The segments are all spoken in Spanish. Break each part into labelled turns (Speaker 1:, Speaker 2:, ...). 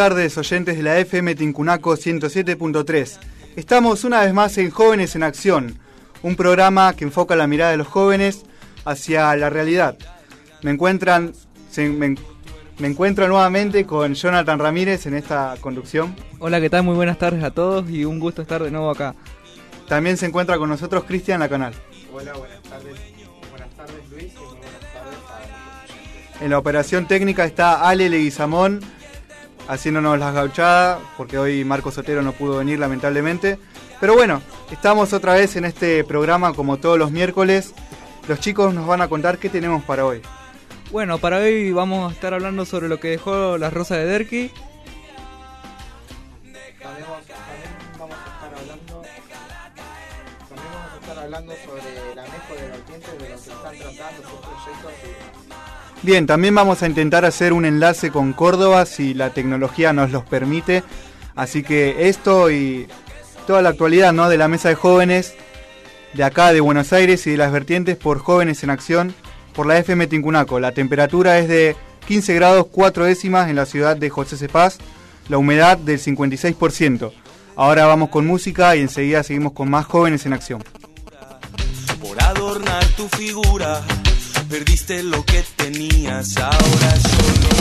Speaker 1: Buenas tardes, oyentes de la FM Tincunaco 107.3. Estamos una vez más en Jóvenes en Acción, un programa que enfoca la mirada de los jóvenes hacia la realidad. Me encuentran, me, encuentro nuevamente con Jonathan Ramírez en esta conducción.
Speaker 2: Hola, ¿qué tal? Muy buenas tardes a todos y un gusto estar de nuevo acá.
Speaker 1: También se encuentra con nosotros Cristian canal.
Speaker 3: Hola, buenas tardes. Buenas tardes Luis y buenas tardes
Speaker 1: a En la operación técnica está Ale Leguizamón haciéndonos las gauchadas, porque hoy Marco Sotero no pudo venir lamentablemente. Pero bueno, estamos otra vez en este programa como todos los miércoles. Los chicos nos van a contar qué tenemos para hoy.
Speaker 2: Bueno, para hoy vamos a estar hablando sobre lo que dejó la Rosa de Derki.
Speaker 3: También vamos, a estar hablando, también vamos a estar hablando sobre
Speaker 1: Bien, también vamos a intentar hacer un enlace con Córdoba si la tecnología nos los permite. Así que esto y toda la actualidad ¿no? de la mesa de jóvenes de acá de Buenos Aires y de las vertientes por Jóvenes en Acción por la FM Tincunaco. La temperatura es de 15 grados 4 décimas en la ciudad de José Cepaz, la humedad del 56%. Ahora vamos con música y enseguida seguimos con más Jóvenes en Acción.
Speaker 4: Por adornar tu figura Perdiste lo que tenías, ahora solo.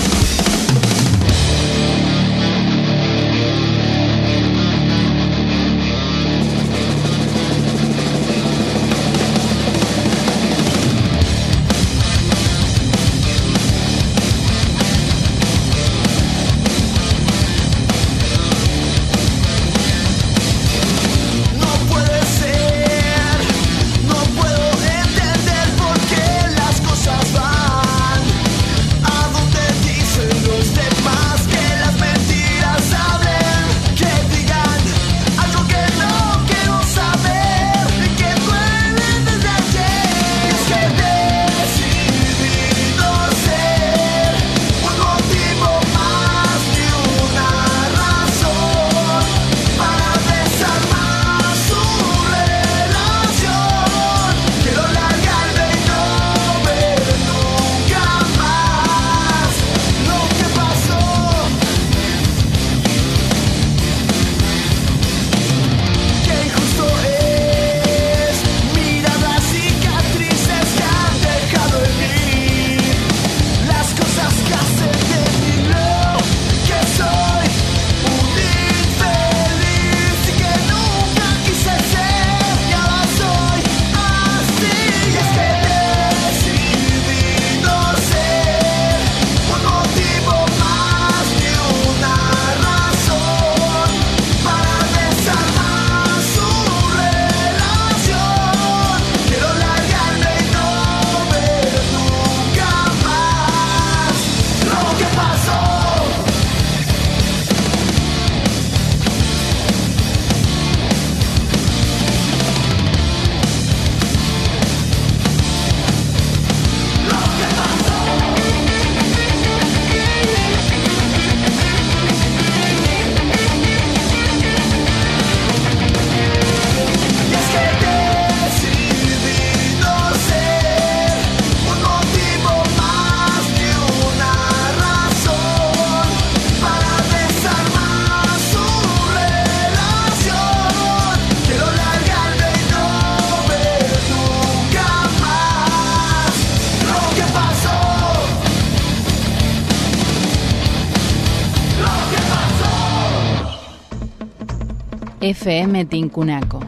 Speaker 5: FM Tincunaco.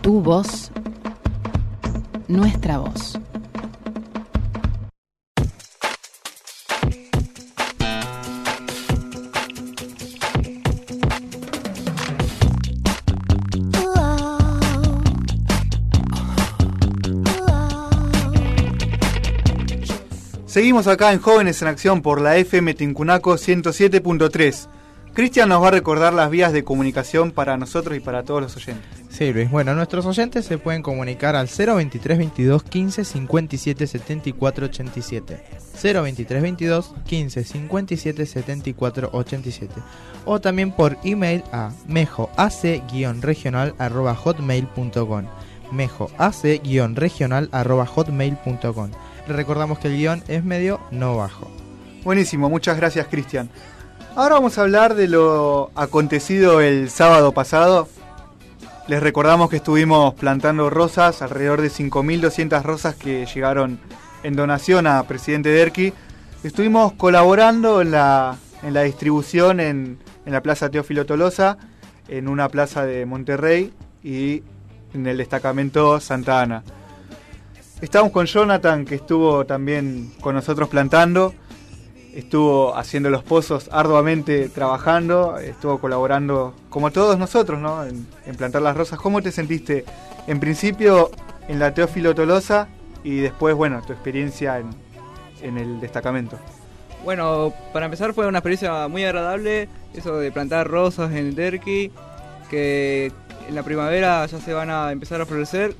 Speaker 5: Tu voz, nuestra voz.
Speaker 1: Seguimos acá en Jóvenes en Acción por la FM Tincunaco 107.3. Cristian nos va a recordar las vías de comunicación para nosotros y para todos los oyentes.
Speaker 6: Sí, Luis. Bueno, nuestros oyentes se pueden comunicar al 023 22 15 57 74 87. 023 22 15 57 74 87. O también por email a mejoac-regional.hotmail.com mejoac-regional.hotmail.com recordamos que el guion es medio no bajo.
Speaker 1: Buenísimo, muchas gracias Cristian. Ahora vamos a hablar de lo acontecido el sábado pasado. Les recordamos que estuvimos plantando rosas, alrededor de 5.200 rosas que llegaron en donación a Presidente Derqui. Estuvimos colaborando en la, en la distribución en, en la Plaza Teófilo Tolosa, en una plaza de Monterrey y en el destacamento Santa Ana. Estamos con Jonathan, que estuvo también con nosotros plantando, estuvo haciendo los pozos arduamente trabajando, estuvo colaborando como todos nosotros ¿no? en, plantar las rosas. ¿Cómo te sentiste en principio en la Teófilo Tolosa y después, bueno, tu experiencia en, en el destacamento?
Speaker 2: Bueno, para empezar fue una experiencia muy agradable, eso de plantar rosas en el Derqui, que en la primavera ya se van a empezar a florecer.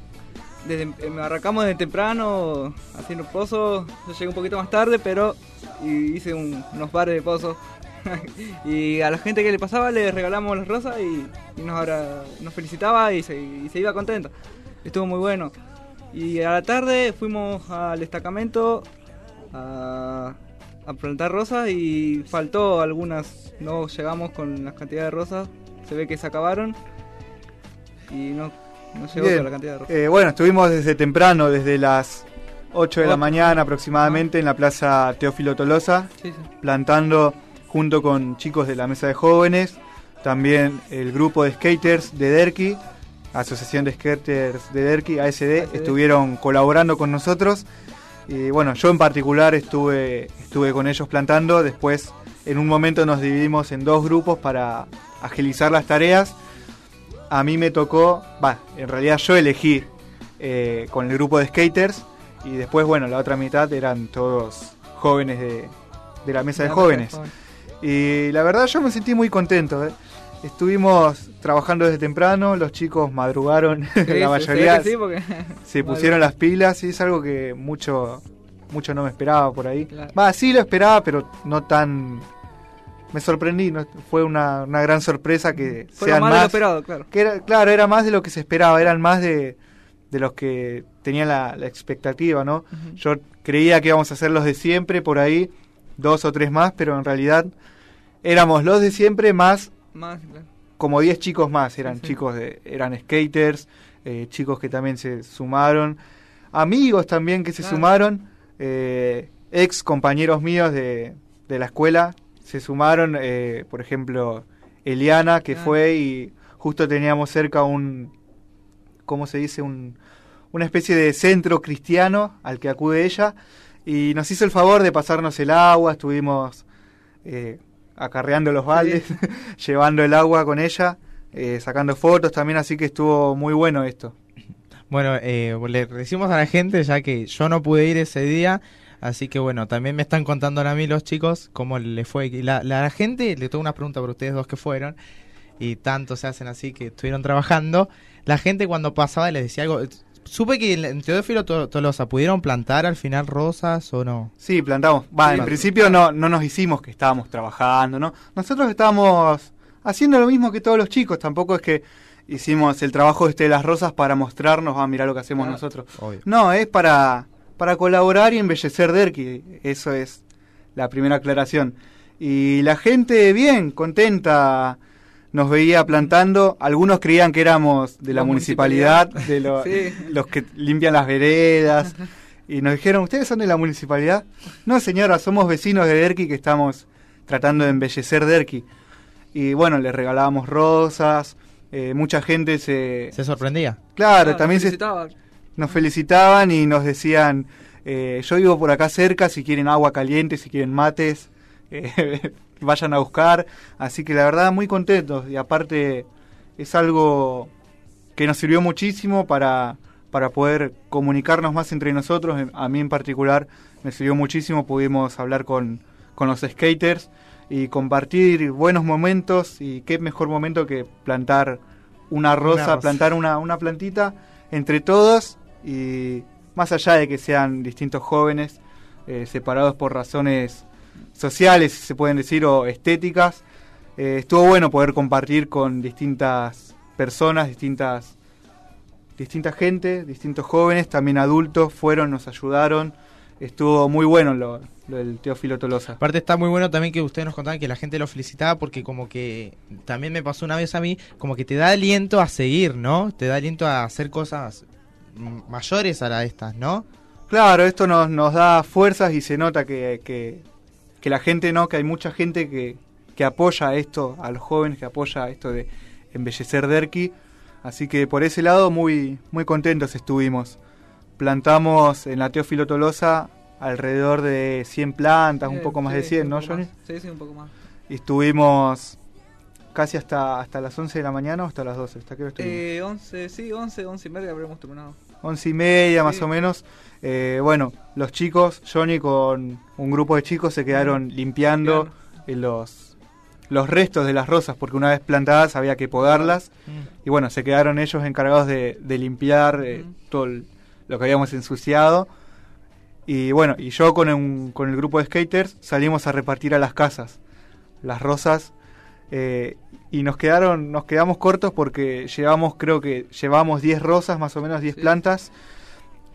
Speaker 2: Desde, eh, arrancamos desde temprano haciendo pozos, yo llegué un poquito más tarde, pero hice un- unos pares de pozos. y a la gente que le pasaba le regalamos las rosas y, nos, agra- nos felicitaba y se, iba contento. Estuvo muy bueno. Y a la tarde fuimos al destacamento a, a plantar rosas y faltó algunas. No llegamos con las cantidades de rosas. Se ve que se acabaron y no llegó
Speaker 1: Bien.
Speaker 2: la cantidad de rosas.
Speaker 1: Eh, bueno, estuvimos desde temprano, desde las 8 de la mañana aproximadamente en la Plaza Teófilo Tolosa,
Speaker 2: Sí, sí.
Speaker 1: plantando junto con chicos de la mesa de jóvenes, también el grupo de skaters de Derqui, Asociación de Skaters de Derqui, ASD,
Speaker 2: ASD.
Speaker 1: estuvieron colaborando con nosotros. Y bueno, yo en particular estuve, estuve con ellos plantando, después en un momento nos dividimos en dos grupos para agilizar las tareas. A mí me tocó, va, en realidad yo elegí eh, con el grupo de skaters y después, bueno, la otra mitad eran todos jóvenes de, de la mesa de
Speaker 2: La
Speaker 1: jóvenes.
Speaker 2: mesa de
Speaker 1: Y la verdad yo me sentí muy contento. ¿eh? Estuvimos trabajando desde temprano, los chicos madrugaron,
Speaker 2: Sí,
Speaker 1: la mayoría
Speaker 2: sí, porque-
Speaker 1: se pusieron las pilas y es algo que mucho mucho no me esperaba por ahí.
Speaker 2: Claro.
Speaker 1: Va, sí lo esperaba, pero no tan... Me sorprendí, ¿no? fue una, una gran sorpresa que
Speaker 2: Fue
Speaker 1: sean
Speaker 2: más de lo
Speaker 1: más...
Speaker 2: esperado, claro.
Speaker 1: Que era, claro, era más de lo que se esperaba, eran más de, de los que tenían la, la expectativa, ¿no? Yo creía que íbamos a ser los de siempre por ahí, dos o tres más, pero en realidad éramos los de siempre más
Speaker 2: Más, claro.
Speaker 1: como 10 chicos más, eran
Speaker 2: Sí, sí.
Speaker 1: chicos de, eran skaters, eh, chicos que también se sumaron, amigos también que se
Speaker 2: Claro.
Speaker 1: sumaron, eh, ex compañeros míos de, de la escuela se sumaron, eh, por ejemplo, Eliana que
Speaker 2: Claro.
Speaker 1: fue y justo teníamos cerca un, ¿cómo se dice? Un, una especie de centro cristiano al que acude ella y nos hizo el favor de pasarnos el agua, estuvimos eh, acarreando los baldes, llevando el agua con ella, eh, sacando fotos también, así que estuvo muy bueno esto.
Speaker 6: Bueno, eh, le decimos a la gente, ya que yo no pude ir ese día, así que bueno, también me están contando a mí los chicos cómo les fue. La, la, gente, le tengo una pregunta para ustedes dos que fueron, y tanto se hacen así que estuvieron trabajando. La gente cuando pasaba les decía algo. Supe que en Teófilo To- Tolosa, ¿pudieron plantar al final rosas o no?
Speaker 1: Sí, plantamos. Va,
Speaker 2: Sí.
Speaker 1: en principio no, no nos hicimos que estábamos trabajando, ¿no? Nosotros estábamos haciendo lo mismo que todos los chicos, tampoco es que hicimos el trabajo este de las rosas para mostrarnos, ah, mirá lo que hacemos
Speaker 2: Claro.
Speaker 1: nosotros.
Speaker 6: Obvio.
Speaker 1: No, es para, para colaborar y embellecer Derqui. Eso es la primera aclaración. Y la gente bien, contenta, nos veía plantando. Algunos creían que éramos de la
Speaker 2: La
Speaker 1: municipalidad,
Speaker 2: municipalidad.
Speaker 1: de lo-
Speaker 2: Sí.
Speaker 1: los que limpian las veredas. Y nos dijeron, ¿ustedes son de la municipalidad? No, señora, somos vecinos de Derqui que estamos tratando de embellecer Derqui. Y bueno, les regalábamos rosas. eh, mucha gente se...
Speaker 6: ¿Se sorprendía?
Speaker 1: Claro,
Speaker 2: Ah,
Speaker 1: también se. Nos felicitaban y nos decían, eh, yo vivo por acá cerca, si quieren agua caliente, si quieren mates, eh, vayan a buscar. Así que la verdad muy contentos y aparte es algo que nos sirvió muchísimo para, para poder comunicarnos más entre nosotros. A mí en particular me sirvió muchísimo, pudimos hablar con, con los skaters y compartir buenos momentos y qué mejor momento que plantar una rosa,
Speaker 6: rosa.
Speaker 1: plantar una, una plantita entre todos y más allá de que sean distintos jóvenes eh, separados por razones sociales, si se pueden decir, o estéticas, eh, estuvo bueno poder compartir con distintas personas, distintas distinta gente, distintos jóvenes, también adultos, fueron, nos ayudaron, estuvo muy bueno lo- lo del Teófilo Tolosa.
Speaker 6: Aparte está muy bueno también que ustedes nos contaban que la gente lo felicitaba porque como que también me pasó una vez a mí, como que te da aliento a seguir, ¿no? Te da aliento a hacer cosas mayores a la de estas, ¿no?
Speaker 1: Claro, esto nos, nos da fuerzas y se nota que, que, que la gente, ¿no? Que hay mucha gente que, que apoya esto, a los jóvenes, que apoya esto de embellecer Derqui. Así que por ese lado muy, muy contentos estuvimos. Plantamos en la Teófilo Tolosa alrededor de 100 plantas, un poco más
Speaker 2: sí,
Speaker 1: de 100,
Speaker 2: un
Speaker 1: ¿no, Johnny?
Speaker 2: Sí, sí, un poco más.
Speaker 1: Y estuvimos casi hasta, hasta las 11 de la mañana o hasta las 12. ¿Hasta qué hora estuvimos?
Speaker 2: Eh, 11, sí, 11, 11 y media habremos terminado.
Speaker 1: 11 y media más o menos. Eh, bueno, los chicos, Johnny con un grupo de chicos se quedaron limpiando eh, los, los restos de las rosas porque una vez plantadas había que podarlas. Y bueno, se quedaron ellos encargados de, de limpiar eh,
Speaker 2: Ujú.
Speaker 1: todo el- lo que habíamos ensuciado. Y bueno, y yo con, un- con el grupo de skaters salimos a repartir a las casas las rosas. Eh, y nos quedaron, nos quedamos cortos porque llevamos, creo que llevamos 10 rosas, más o menos 10
Speaker 2: Sí.
Speaker 1: plantas.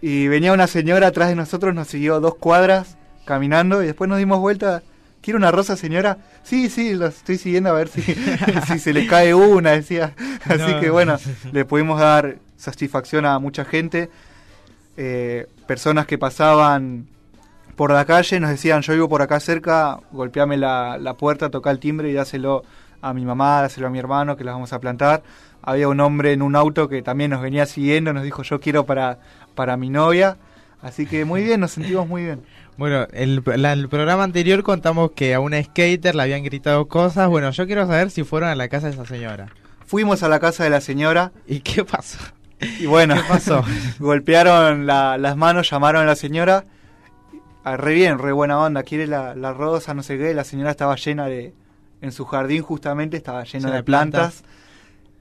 Speaker 1: Y venía una señora atrás de nosotros, nos siguió dos cuadras caminando y después nos dimos vuelta. ¿Quiere una rosa, señora? Sí, sí, lo estoy siguiendo a ver si, si se le cae una, decía. Así
Speaker 6: No.
Speaker 1: que bueno, le pudimos dar satisfacción a mucha gente. Eh, personas que pasaban por la calle nos decían, yo vivo por acá cerca, golpeame la, la puerta, toca el timbre y dáselo a mi mamá, dáselo a mi hermano, que las vamos a plantar. Había un hombre en un auto que también nos venía siguiendo, nos dijo, yo quiero para, para mi novia. Así que muy bien, nos sentimos muy bien.
Speaker 6: Bueno, el, la- el programa anterior contamos que a una skater le habían gritado cosas. Bueno, yo quiero saber si fueron a la casa de esa señora.
Speaker 1: Fuimos a la casa de la señora
Speaker 6: ¿Y qué pasó?
Speaker 1: y bueno,
Speaker 6: ¿Qué pasó?
Speaker 1: golpearon la- las manos, llamaron a la señora. Ah, re bien, re buena onda, quiere la, la rosa, no sé qué. La señora estaba llena de. En su jardín, justamente, estaba lleno de
Speaker 6: de plantas.
Speaker 1: plantas.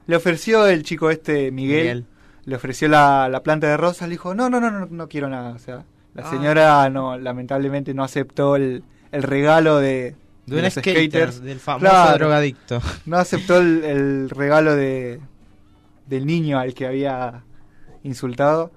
Speaker 1: Le ofreció el chico este, Miguel,
Speaker 6: Miguel.
Speaker 1: le ofreció la, la planta de rosas. Le dijo: No, no, no, no, no quiero nada. O sea, la
Speaker 2: Ah.
Speaker 1: señora, no lamentablemente, no aceptó el, el regalo de,
Speaker 6: De un
Speaker 1: los
Speaker 6: skater,
Speaker 1: skaters.
Speaker 6: del famoso
Speaker 1: Claro.
Speaker 6: drogadicto.
Speaker 1: No aceptó el, el regalo de del niño al que había insultado.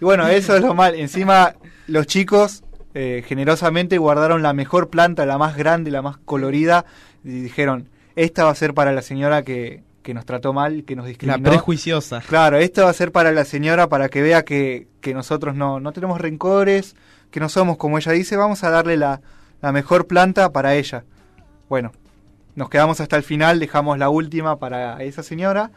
Speaker 1: Y bueno, eso es lo mal. Encima, los chicos eh, generosamente guardaron la mejor planta, la más grande, la más colorida, y dijeron, esta va a ser para la señora que, que nos trató mal, que nos
Speaker 6: La
Speaker 1: discriminó.
Speaker 6: prejuiciosa.
Speaker 1: Claro, esto va a ser para la señora para que vea que, que nosotros no, no tenemos rencores, que no somos como ella dice, vamos a darle la, la mejor planta para ella. Bueno, nos quedamos hasta el final, dejamos la última para esa señora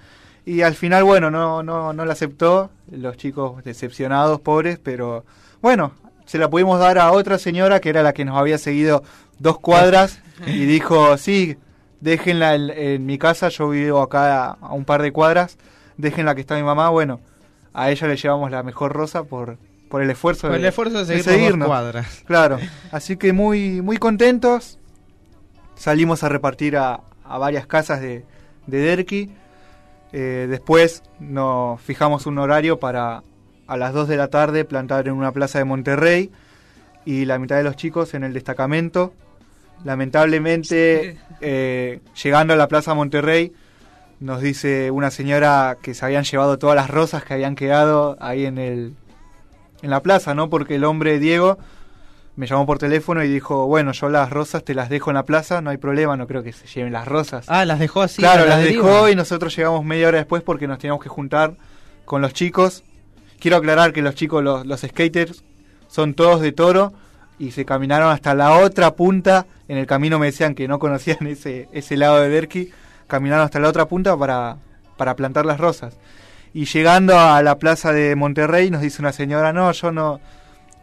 Speaker 1: y al final, bueno, no, no, no la aceptó, los chicos decepcionados, pobres, pero bueno, se la pudimos dar a otra señora que era la que nos había seguido dos cuadras y dijo, sí, déjenla en, en mi casa, yo vivo acá a, a un par de cuadras, déjenla que está mi mamá, bueno, a ella le llevamos la mejor rosa por, por el esfuerzo
Speaker 6: Por el
Speaker 1: de,
Speaker 6: esfuerzo de
Speaker 1: de
Speaker 6: seguir dos
Speaker 1: seguirnos.
Speaker 6: cuadras.
Speaker 1: Claro, así que muy, muy contentos. Salimos a repartir a, a varias casas de, de Derqui. Eh, después nos fijamos un horario para a las 2 de la tarde plantar en una plaza de Monterrey y la mitad de los chicos en el destacamento. Lamentablemente, eh, llegando a la plaza Monterrey, nos dice una señora que se habían llevado todas las rosas que habían quedado ahí en el en la plaza, ¿no? Porque el hombre Diego me llamó por teléfono y dijo, bueno, yo las rosas te las dejo en la plaza, no hay problema, no creo que se lleven las rosas.
Speaker 6: Ah, las dejó así.
Speaker 1: claro, las dejó y nosotros llegamos media hora después porque nos teníamos que juntar con los chicos. Quiero aclarar que los chicos, los, los skaters, son todos de toro y se caminaron hasta la otra punta. En el camino me decían que no conocían ese, ese lado de Derqui. Caminaron hasta la otra punta para, para plantar las rosas. Y llegando a la plaza de Monterrey nos dice una señora, no, yo no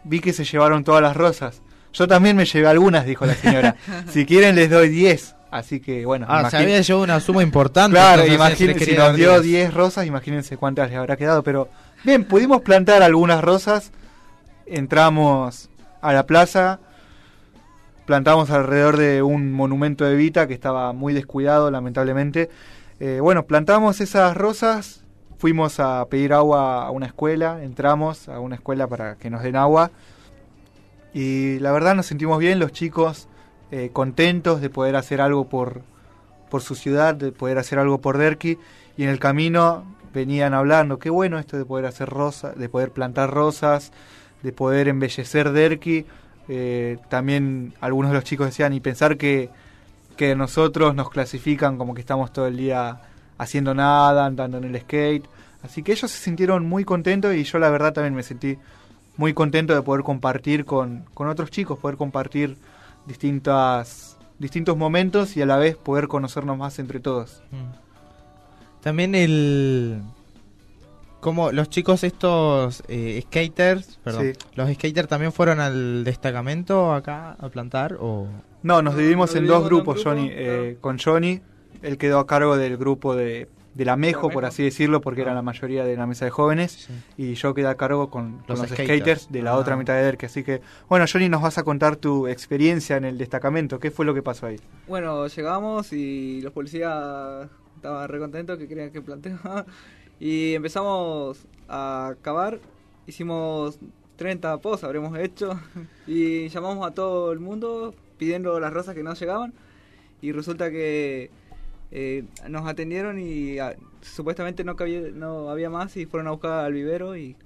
Speaker 1: vi que se llevaron todas las rosas. Yo también me llevé algunas, dijo la señora. si quieren les doy 10. Así que bueno,
Speaker 6: Ah, se había llevado una suma importante.
Speaker 1: Claro, imagínense, si nos dio
Speaker 6: 10.
Speaker 1: 10 rosas, imagínense cuántas le habrá quedado. Pero bien, pudimos plantar algunas rosas, entramos a la plaza, plantamos alrededor de un monumento de Vita que estaba muy descuidado, lamentablemente. Eh, bueno, plantamos esas rosas, fuimos a pedir agua a una escuela, entramos a una escuela para que nos den agua. Y la verdad nos sentimos bien, los chicos eh, contentos de poder hacer algo por, por su ciudad, de poder hacer algo por Derqui. Y en el camino venían hablando, qué bueno esto de poder hacer rosas, de poder plantar rosas, de poder embellecer Derqui. Eh, también algunos de los chicos decían, y pensar que, que nosotros nos clasifican como que estamos todo el día haciendo nada, andando en el skate. Así que ellos se sintieron muy contentos y yo la verdad también me sentí muy contento de poder compartir con, con otros chicos, poder compartir distintas, distintos momentos y a la vez poder conocernos más entre todos.
Speaker 6: Mm. También el... Como los chicos estos eh, skaters, perdón,
Speaker 1: Sí.
Speaker 6: los skaters también fueron al destacamento acá a plantar o...
Speaker 1: No, nos dividimos
Speaker 2: Nos
Speaker 1: en dos grupos,
Speaker 2: dos
Speaker 1: Johnny. eh,
Speaker 2: claro.
Speaker 1: con Johnny, él quedó a cargo del grupo de, de la Mejo,
Speaker 2: La
Speaker 1: por así decirlo, porque era la mayoría de la mesa de jóvenes. y yo quedé a cargo con, con
Speaker 6: Los
Speaker 1: los,
Speaker 6: skaters.
Speaker 1: skaters. de la
Speaker 6: Ah.
Speaker 1: otra mitad de Derke. Así que, bueno, Johnny, nos vas a contar tu experiencia en el destacamento. ¿Qué fue lo que pasó ahí?
Speaker 2: Bueno, llegamos y los policías estaban re contentos que querían que planteaba. Y empezamos a cavar. Hicimos 30 pozos, habremos hecho. Y llamamos a todo el mundo pidiendo las rosas que no llegaban. Y resulta que eh, nos atendieron y ah, supuestamente no, cabía, no había más y fueron a buscar al vivero. Y,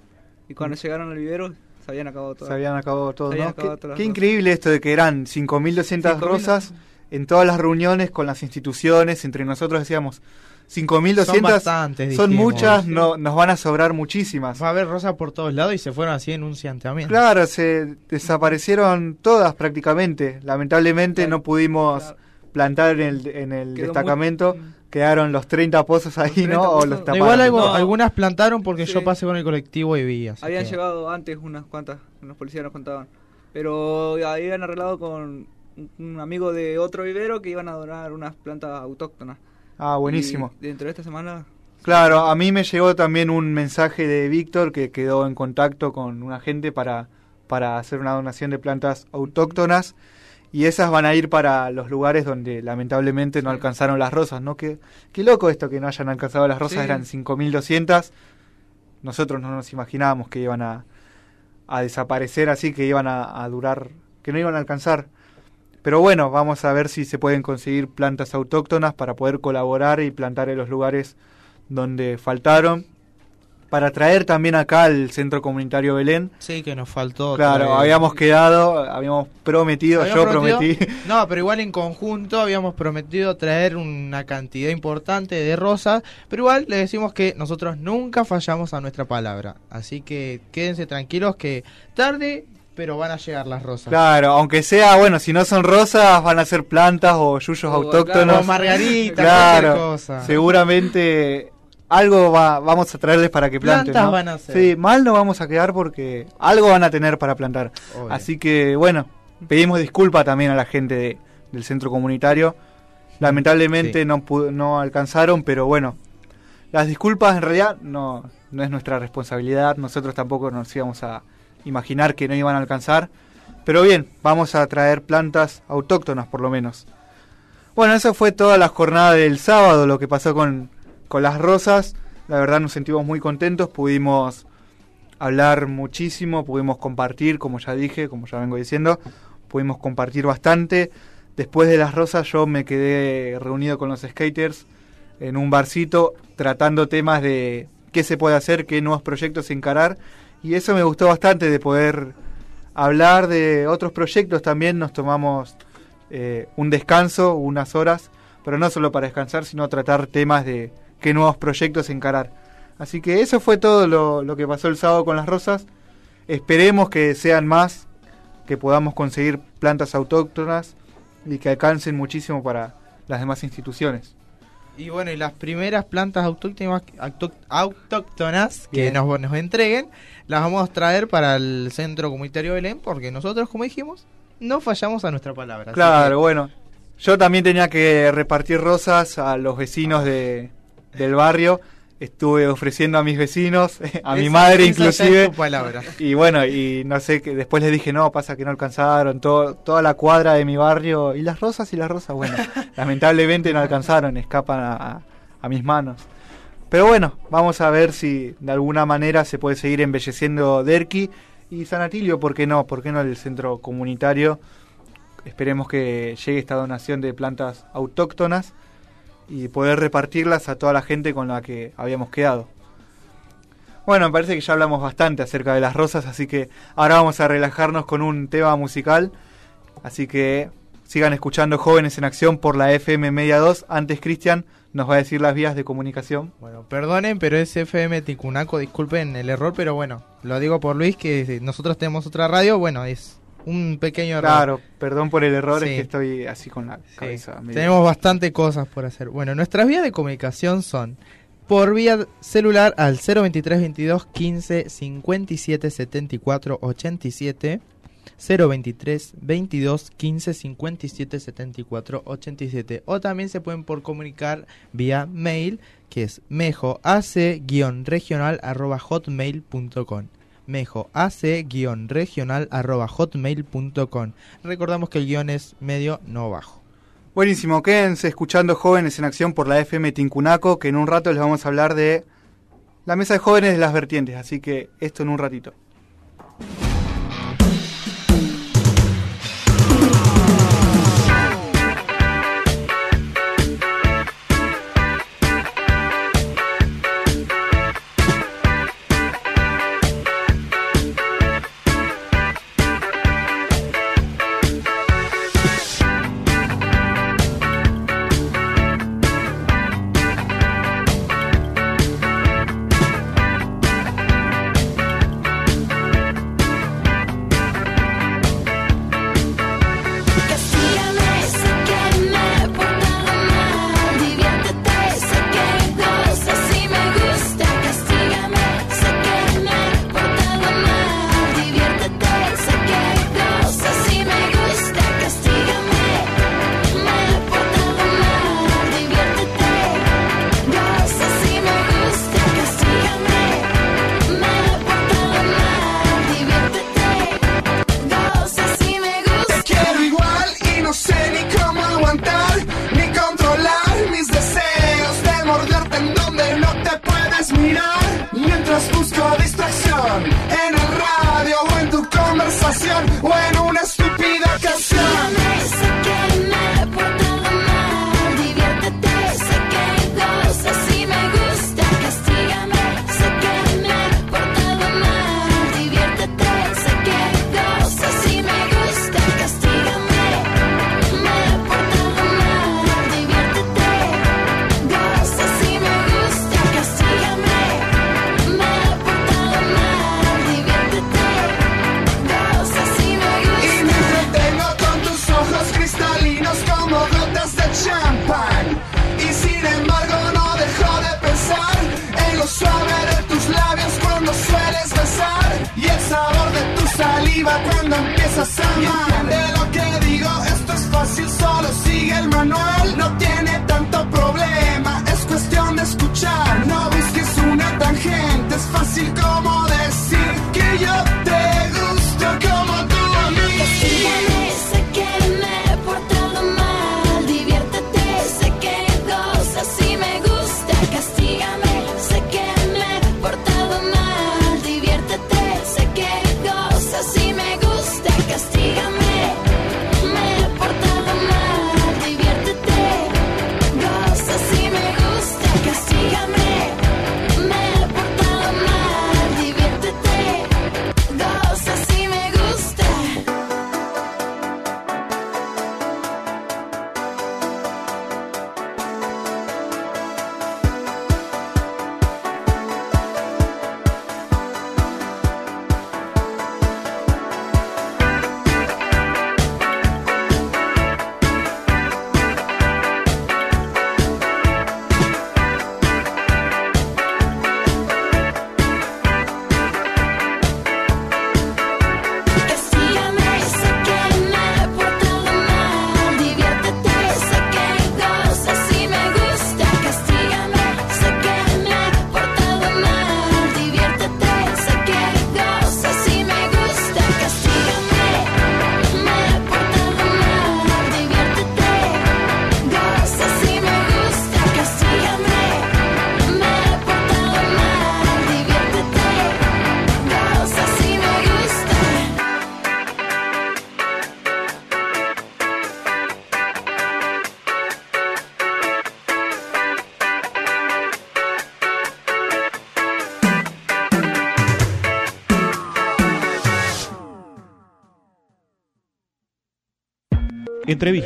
Speaker 2: y cuando llegaron al vivero se habían acabado todas.
Speaker 1: Se habían acabado todos,
Speaker 2: habían
Speaker 1: ¿no?
Speaker 2: acabado
Speaker 1: Qué, increíble esto de que eran 5.200
Speaker 2: 5.000
Speaker 1: rosas en todas las reuniones con las instituciones. Entre nosotros decíamos, 5.200
Speaker 6: Son bastantes,
Speaker 1: son muchas, no, nos van a sobrar muchísimas.
Speaker 6: Va a haber rosas por todos lados y se fueron así en un santeamiento.
Speaker 1: Claro, se desaparecieron todas prácticamente. Lamentablemente
Speaker 2: Claro,
Speaker 1: no pudimos
Speaker 2: claro.
Speaker 1: plantar en el, en el destacamento.
Speaker 2: muy-
Speaker 1: Quedaron los 30 pozos ahí,
Speaker 2: 30
Speaker 1: ¿no? O los.
Speaker 6: Igual algo-
Speaker 2: No.
Speaker 6: algunas plantaron porque
Speaker 2: Sí.
Speaker 6: yo pasé con el colectivo y vi. así
Speaker 2: Habían
Speaker 6: que-
Speaker 2: llegado antes unas cuantas, los policías nos contaban. Pero habían arreglado con un amigo de otro vivero que iban a donar unas plantas autóctonas.
Speaker 1: Ah, buenísimo.
Speaker 2: Y dentro de esta semana.
Speaker 1: Claro, a mí me llegó también un mensaje de Víctor que quedó en contacto con una gente para, para hacer una donación de plantas autóctonas y esas van a ir para los lugares donde lamentablemente no alcanzaron las rosas, ¿no? Qué, qué loco esto que no hayan alcanzado las rosas,
Speaker 2: Sí.
Speaker 1: eran 5.200. Nosotros no nos imaginábamos que iban a, a desaparecer así, que iban a, a durar, que no iban a alcanzar. Pero bueno, vamos a ver si se pueden conseguir plantas autóctonas para poder colaborar y plantar en los lugares donde faltaron. Para traer también acá al Centro Comunitario Belén.
Speaker 6: Sí, que nos faltó.
Speaker 1: Claro,
Speaker 6: traer-
Speaker 1: habíamos quedado, habíamos prometido,
Speaker 6: Habíamos
Speaker 1: yo
Speaker 6: prometido-
Speaker 1: prometí.
Speaker 6: No, pero igual en conjunto habíamos prometido traer una cantidad importante de rosas, pero igual le decimos que nosotros nunca fallamos a nuestra palabra. Así que quédense tranquilos que tarde, pero van a llegar las rosas.
Speaker 1: Claro, aunque sea, bueno, si no son rosas, van a ser plantas o yuyos
Speaker 2: O
Speaker 1: autóctonos.
Speaker 6: O margarita,
Speaker 1: Claro,
Speaker 6: cosa.
Speaker 1: seguramente algo va, vamos a traerles para que planten.
Speaker 6: Plantas
Speaker 1: ¿no?
Speaker 6: van a ser.
Speaker 1: Sí, mal no vamos a quedar porque algo van a tener para plantar.
Speaker 6: Obvio.
Speaker 1: Así que, bueno, pedimos disculpas también a la gente de- del centro comunitario. Lamentablemente
Speaker 6: Sí.
Speaker 1: no, no alcanzaron, pero bueno, las disculpas en realidad no, no es nuestra responsabilidad. Nosotros tampoco nos íbamos a imaginar que no iban a alcanzar. Pero bien, vamos a traer plantas autóctonas por lo menos. Bueno, eso fue toda la jornada del sábado, lo que pasó con, con las rosas. La verdad nos sentimos muy contentos, pudimos hablar muchísimo, pudimos compartir, como ya dije, como ya vengo diciendo, pudimos compartir bastante. Después de las rosas yo me quedé reunido con los skaters en un barcito tratando temas de qué se puede hacer, qué nuevos proyectos encarar. Y eso me gustó bastante de poder hablar de otros proyectos también. Nos tomamos eh, un descanso, unas horas, pero no solo para descansar, sino tratar temas de qué nuevos proyectos encarar. Así que eso fue todo lo, lo que pasó el sábado con las rosas. Esperemos que sean más, que podamos conseguir plantas autóctonas y que alcancen muchísimo para las demás instituciones.
Speaker 6: Y bueno, y las primeras plantas autóctonas, autóctonas que
Speaker 1: Bien.
Speaker 6: nos, nos entreguen, las vamos a traer para el Centro Comunitario Belén, porque nosotros, como dijimos, no fallamos a nuestra palabra.
Speaker 1: Claro,
Speaker 6: que-
Speaker 1: bueno. Yo también tenía que repartir rosas a los vecinos de, del barrio. Estuve ofreciendo a mis vecinos, a mi madre inclusive.
Speaker 6: tu palabra.
Speaker 1: Y bueno, y no sé, que después les dije, no, pasa que no alcanzaron, todo, toda la cuadra de mi barrio, y las rosas y las rosas, bueno, lamentablemente no alcanzaron, escapan a, a- a mis manos. Pero bueno, vamos a ver si de alguna manera se puede seguir embelleciendo Derqui y San Atilio, ¿por qué no? ¿Por qué no el centro comunitario? Esperemos que llegue esta donación de plantas autóctonas y poder repartirlas a toda la gente con la que habíamos quedado.
Speaker 7: Bueno, me parece que ya hablamos bastante acerca de las rosas, así que ahora vamos a relajarnos con un tema musical. Así que sigan escuchando Jóvenes en Acción por la FM Media 2. Antes Cristian nos va a decir las vías de comunicación.
Speaker 6: Bueno, perdonen, pero es FM Ticunaco, disculpen el error, pero bueno, lo digo por Luis, que nosotros tenemos otra radio, bueno, es un pequeño error.
Speaker 7: Claro, perdón por el error,
Speaker 6: Sí.
Speaker 7: es que estoy así con la
Speaker 6: Sí,
Speaker 7: cabeza. medio-
Speaker 6: Tenemos bastante cosas por hacer. Bueno, nuestras vías de comunicación son por vía celular al 023 22 15 57 74 87 023 22 15 57 74 87 o también se pueden por comunicar vía mail que es mejoac-regional arroba hotmail.com mejoac-regional arroba hotmail.com recordamos que el guion es medio no bajo
Speaker 7: Buenísimo, quédense escuchando Jóvenes en Acción por la FM Tincunaco, que en un rato les vamos a hablar de la mesa de jóvenes de las vertientes, así que esto en un ratito.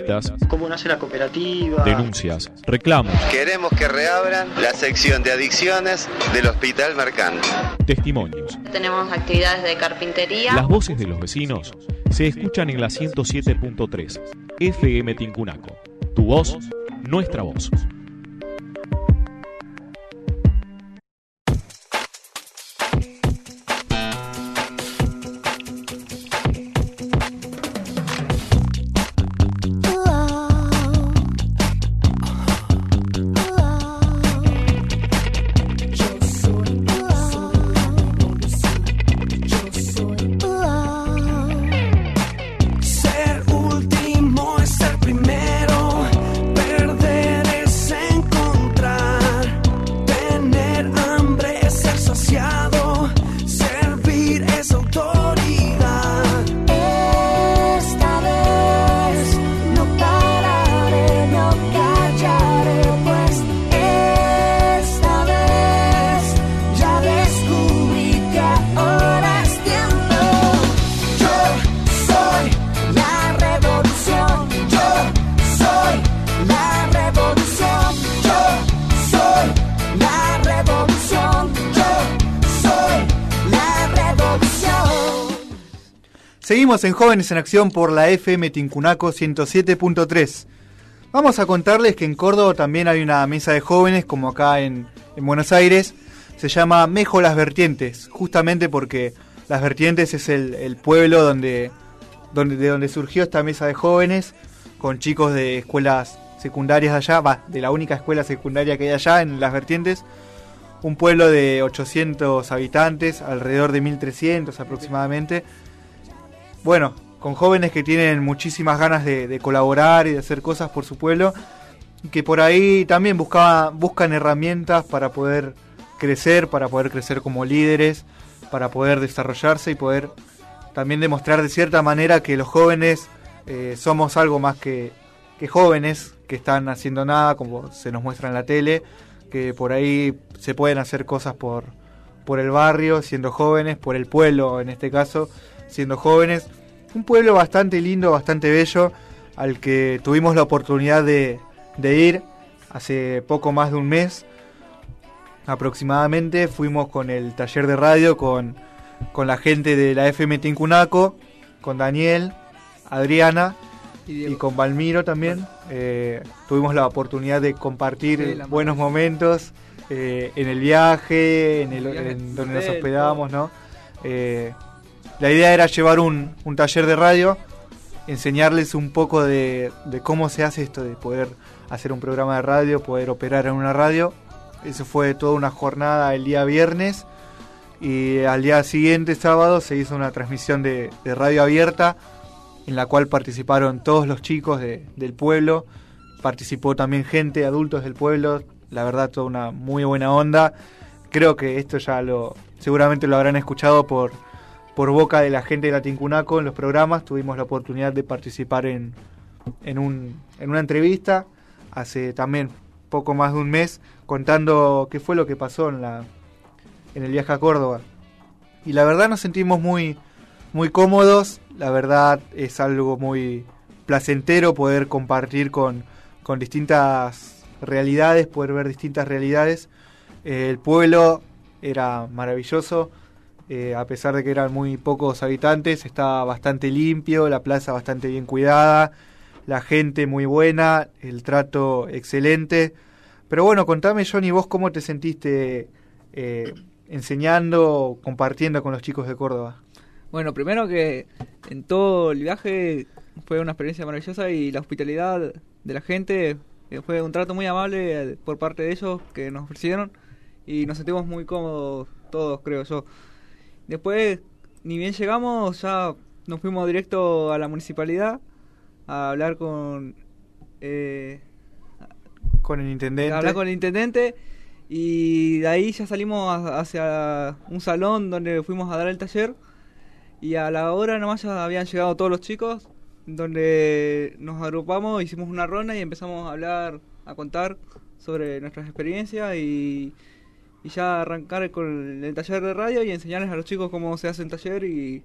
Speaker 8: Entrevistas,
Speaker 9: cómo nace la cooperativa.
Speaker 8: denuncias, reclamos,
Speaker 10: Queremos que reabran la sección de adicciones del Hospital Mercante.
Speaker 8: testimonios.
Speaker 11: Tenemos actividades de carpintería.
Speaker 8: Las voces de los vecinos se escuchan en la 107.3 FM Tincunaco. Tu voz, nuestra voz.
Speaker 1: En Jóvenes en Acción por la FM Tincunaco 107.3. Vamos a contarles que en Córdoba también hay una mesa de jóvenes, como acá en, en Buenos Aires. Se llama Mejo Las Vertientes, justamente porque Las Vertientes es el, pueblo donde, donde, de donde surgió esta mesa de jóvenes, con chicos de escuelas secundarias allá, va, de la única escuela secundaria que hay allá en Las Vertientes. Un pueblo de 800 habitantes, alrededor de 1300 aproximadamente bueno, con jóvenes que tienen muchísimas ganas de, colaborar y de hacer cosas por su pueblo, que por ahí también buscaba, buscan herramientas para poder crecer, para poder crecer como líderes, para poder desarrollarse y poder también demostrar de cierta manera que los jóvenes eh, somos algo más que, que jóvenes que están haciendo nada, como se nos muestra en la tele, que por ahí se pueden hacer cosas por, por el barrio, siendo jóvenes, por el pueblo en este caso, siendo jóvenes. Un pueblo bastante lindo, bastante bello, al que tuvimos la oportunidad de, de ir hace poco más de un mes aproximadamente. Fuimos con el taller de radio, con, con la gente de la FM Tincunaco, con Daniel, Adriana y, con Valmiro también. Eh, tuvimos la oportunidad de compartir
Speaker 2: Sí,
Speaker 1: buenos momentos eh, en el viaje, en, el, en donde nos hospedábamos, ¿no? Eh, la idea era llevar un, un taller de radio, enseñarles un poco de, de cómo se hace esto, de poder hacer un programa de radio, poder operar en una radio. Eso fue toda una jornada el día viernes y al día siguiente, sábado, se hizo una transmisión de, de radio abierta en la cual participaron todos los chicos de- del pueblo, participó también gente, adultos del pueblo, la verdad toda una muy buena onda. Creo que esto ya lo seguramente lo habrán escuchado por, por boca de la gente de la Tincunaco en los programas. Tuvimos la oportunidad de participar en, en, un, en una entrevista hace también poco más de un mes contando qué fue lo que pasó en, la, en el viaje a Córdoba. Y la verdad nos sentimos muy, muy cómodos, la verdad es algo muy placentero poder compartir con, con distintas realidades, poder ver distintas realidades. El pueblo era maravilloso, eh, a pesar de que eran muy pocos habitantes, estaba bastante limpio, la plaza bastante bien cuidada, la gente muy buena, el trato excelente. Pero bueno, contame Johnny, vos cómo te sentiste eh, enseñando, compartiendo con los chicos de Córdoba.
Speaker 2: Bueno, primero que en todo el viaje fue una experiencia maravillosa y la hospitalidad de la gente eh, fue un trato muy amable eh, por parte de ellos que nos ofrecieron y nos sentimos muy cómodos todos, creo yo. Después, ni bien llegamos, ya nos fuimos directo a la municipalidad a hablar con... eh,
Speaker 1: Con el intendente.
Speaker 2: hablar con el intendente y de ahí ya salimos hacia un salón donde fuimos a dar el taller y a la hora nomás ya habían llegado todos los chicos donde nos agrupamos, hicimos una ronda y empezamos a hablar, a contar sobre nuestras experiencias y, y ya arrancar con el taller de radio y enseñarles a los chicos cómo se hace un taller y,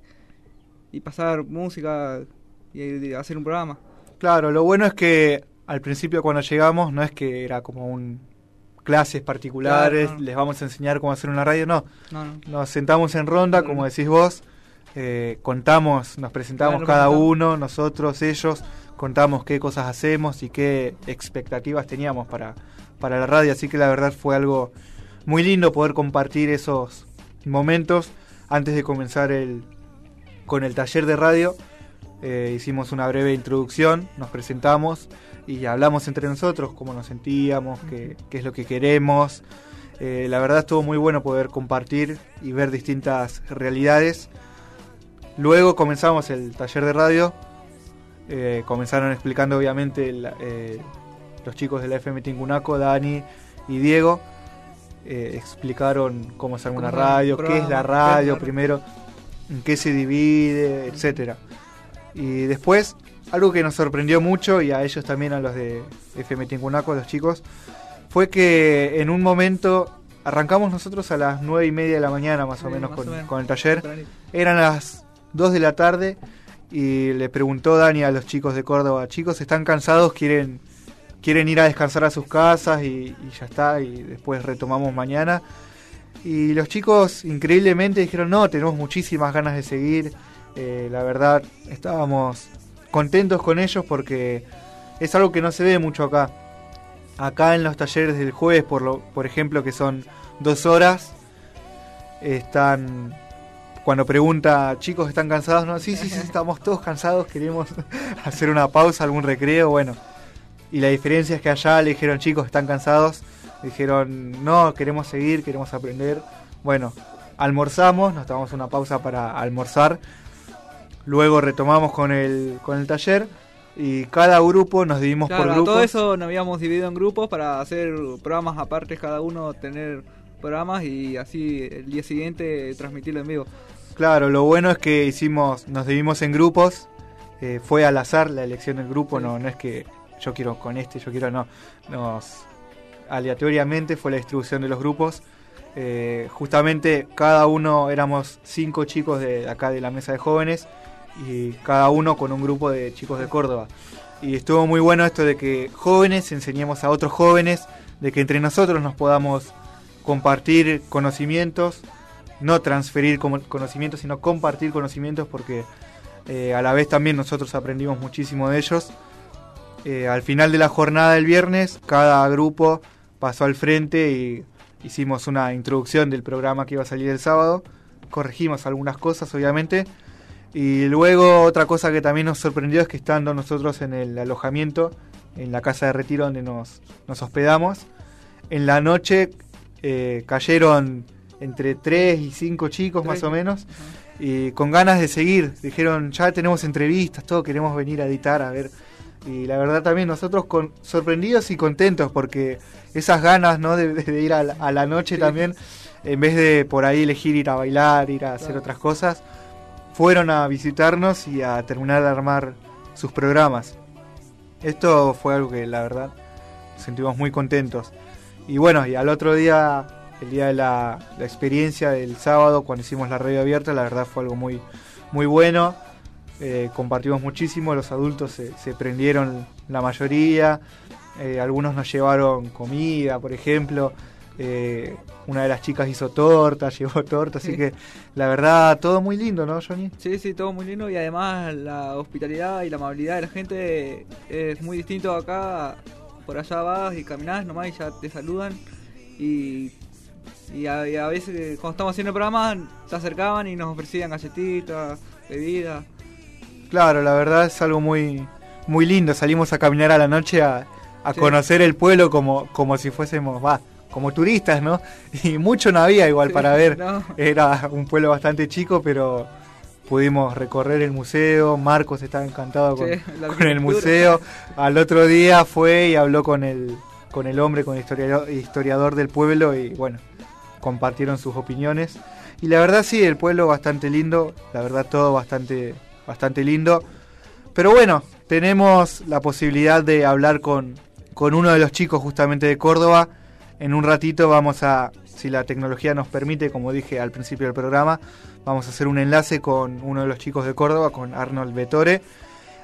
Speaker 2: y pasar música y, y hacer un programa.
Speaker 1: Claro, lo bueno es que al principio cuando llegamos no es que era como un clases particulares,
Speaker 2: Claro, no.
Speaker 1: les vamos a enseñar cómo hacer una radio, no.
Speaker 2: No, no.
Speaker 1: Nos sentamos en ronda, como decís vos, eh, contamos, nos presentamos
Speaker 2: Claro,
Speaker 1: cada
Speaker 2: presentamos.
Speaker 1: uno, nosotros, ellos, contamos qué cosas hacemos y qué expectativas teníamos para, para la radio, así que la verdad fue algo muy lindo poder compartir esos momentos antes de comenzar el, con el taller de radio. Eh, hicimos una breve introducción, nos presentamos y hablamos entre nosotros cómo nos sentíamos, qué, qué es lo que queremos. Eh, la verdad estuvo muy bueno poder compartir y ver distintas realidades. Luego comenzamos el taller de radio. Eh, comenzaron explicando obviamente los chicos de la FM Tincunaco, Dani y Diego. Eh, explicaron cómo es una radio, qué es la radio primero, en qué se divide, etcétera. Y después, algo que nos sorprendió mucho, y a ellos también, a los de FM Tincunaco, los chicos, fue que en un momento arrancamos nosotros a las nueve y media de la mañana, más o menos,
Speaker 2: más
Speaker 1: con,
Speaker 2: o menos.
Speaker 1: con el taller. Eran las 2 de la tarde y le preguntó Dani a los chicos de Córdoba, chicos, ¿están cansados? ¿Quieren, quieren ir a descansar a sus casas? Y, ya está, y después retomamos mañana. Y los chicos increíblemente dijeron, no, tenemos muchísimas ganas de seguir. Eh, la verdad, estábamos contentos con ellos porque es algo que no se ve mucho acá. Acá en los talleres del jueves, por, lo, por ejemplo, que son dos horas, están... Cuando pregunta, chicos, ¿están cansados? No, sí, sí, sí, estamos todos cansados, queremos hacer una pausa, algún recreo, bueno. Y la diferencia es que allá le dijeron, chicos, ¿están cansados? Dijeron, no, queremos seguir, queremos aprender. Bueno, almorzamos, nos tomamos una pausa para almorzar. Luego retomamos con el, con el taller y cada grupo nos dividimos
Speaker 2: Claro,
Speaker 1: por grupos.
Speaker 2: todo eso nos habíamos dividido en grupos para hacer programas aparte, cada uno tener programas y así el día siguiente transmitirlo en vivo.
Speaker 1: Claro, lo bueno es que hicimos, nos dividimos en grupos, eh, fue al azar la elección del grupo,
Speaker 2: Sí.
Speaker 1: no, no es que yo quiero con este, yo quiero no, nos aleatoriamente fue la distribución de los grupos. Eh, justamente cada uno éramos cinco chicos de acá de la mesa de jóvenes y cada uno con un grupo de chicos de Córdoba. Y estuvo muy bueno esto de que jóvenes enseñemos a otros jóvenes, de que entre nosotros nos podamos compartir conocimientos, no transferir conocimientos, sino compartir conocimientos porque eh, a la vez también nosotros aprendimos muchísimo de ellos. Eh, al final de la jornada del viernes, cada grupo pasó al frente y hicimos una introducción del programa que iba a salir el sábado. Corregimos algunas cosas, obviamente. Y luego otra cosa que también nos sorprendió es que estando nosotros en el alojamiento, en la casa de retiro donde nos, nos hospedamos, en la noche eh, cayeron entre 3 y 5 chicos más o menos y con ganas de seguir. Dijeron, ya tenemos entrevistas, todo queremos venir a editar, a ver. Y la verdad también nosotros con, sorprendidos y contentos porque esas ganas ¿no? de, de ir a la, a la noche también, en vez de por ahí elegir ir a bailar, ir a hacer
Speaker 2: Claro.
Speaker 1: otras cosas, fueron a visitarnos y a terminar de armar sus programas. Esto fue algo que la verdad nos sentimos muy contentos. Y bueno, y al otro día, el día de la, la experiencia del sábado, cuando hicimos la radio abierta, la verdad fue algo muy, muy bueno. Eh, compartimos muchísimo, los adultos se, se prendieron la mayoría, eh, algunos nos llevaron comida, por ejemplo. Eh, una de las chicas hizo torta, llevó torta, así
Speaker 2: Sí.
Speaker 1: que la verdad todo muy lindo, ¿no, Johnny?
Speaker 2: Sí, sí, todo muy lindo y además la hospitalidad y la amabilidad de la gente es muy distinto acá. Por allá vas y caminás nomás y ya te saludan y, y, a, y a veces cuando estamos haciendo el programa se acercaban y nos ofrecían galletitas, bebidas.
Speaker 1: Claro, la verdad es algo muy, muy lindo. Salimos a caminar a la noche a, a
Speaker 2: Sí.
Speaker 1: conocer el pueblo como, como si fuésemos, va, como turistas, ¿no? Y mucho no había igual
Speaker 2: Sí,
Speaker 1: para ver.
Speaker 2: no.
Speaker 1: Era un pueblo bastante chico, pero pudimos recorrer el museo. Marcos estaba encantado con,
Speaker 2: Sí, la
Speaker 1: con el museo. Al otro día fue y habló con el, con el hombre, con el historiador, historiador del pueblo y bueno, compartieron sus opiniones. Y la verdad sí, el pueblo bastante lindo, la verdad todo bastante, bastante lindo. Pero bueno, tenemos la posibilidad de hablar con, con uno de los chicos justamente de Córdoba. En un ratito vamos a, si la tecnología nos permite, como dije al principio del programa, vamos a hacer un enlace con uno de los chicos de Córdoba, con Arnold Betore.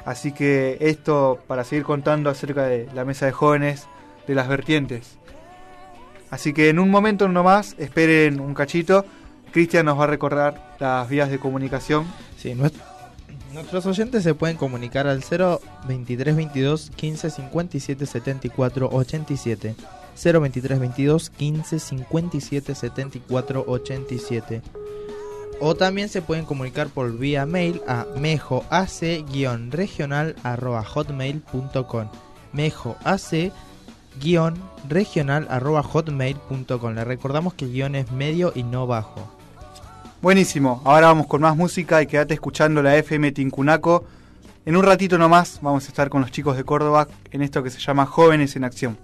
Speaker 11: Así que esto para seguir contando acerca de la mesa de jóvenes de las vertientes. Así que en un momento nomás, esperen un cachito. Cristian nos va a recordar las vías de comunicación.
Speaker 6: Sí, nuestro- nuestros oyentes se pueden comunicar al 0 23 22 15 57 74 87. 0 23 22 15 57 74 87. O también se pueden comunicar por vía mail a mejoac-regional.hotmail.com mejoac-regional.hotmail.com Le recordamos que el guion es medio y no bajo.
Speaker 11: Buenísimo, ahora vamos con más música y quédate escuchando la FM Tincunaco. En un ratito nomás vamos a estar con los chicos de Córdoba en esto que se llama Jóvenes en Acción.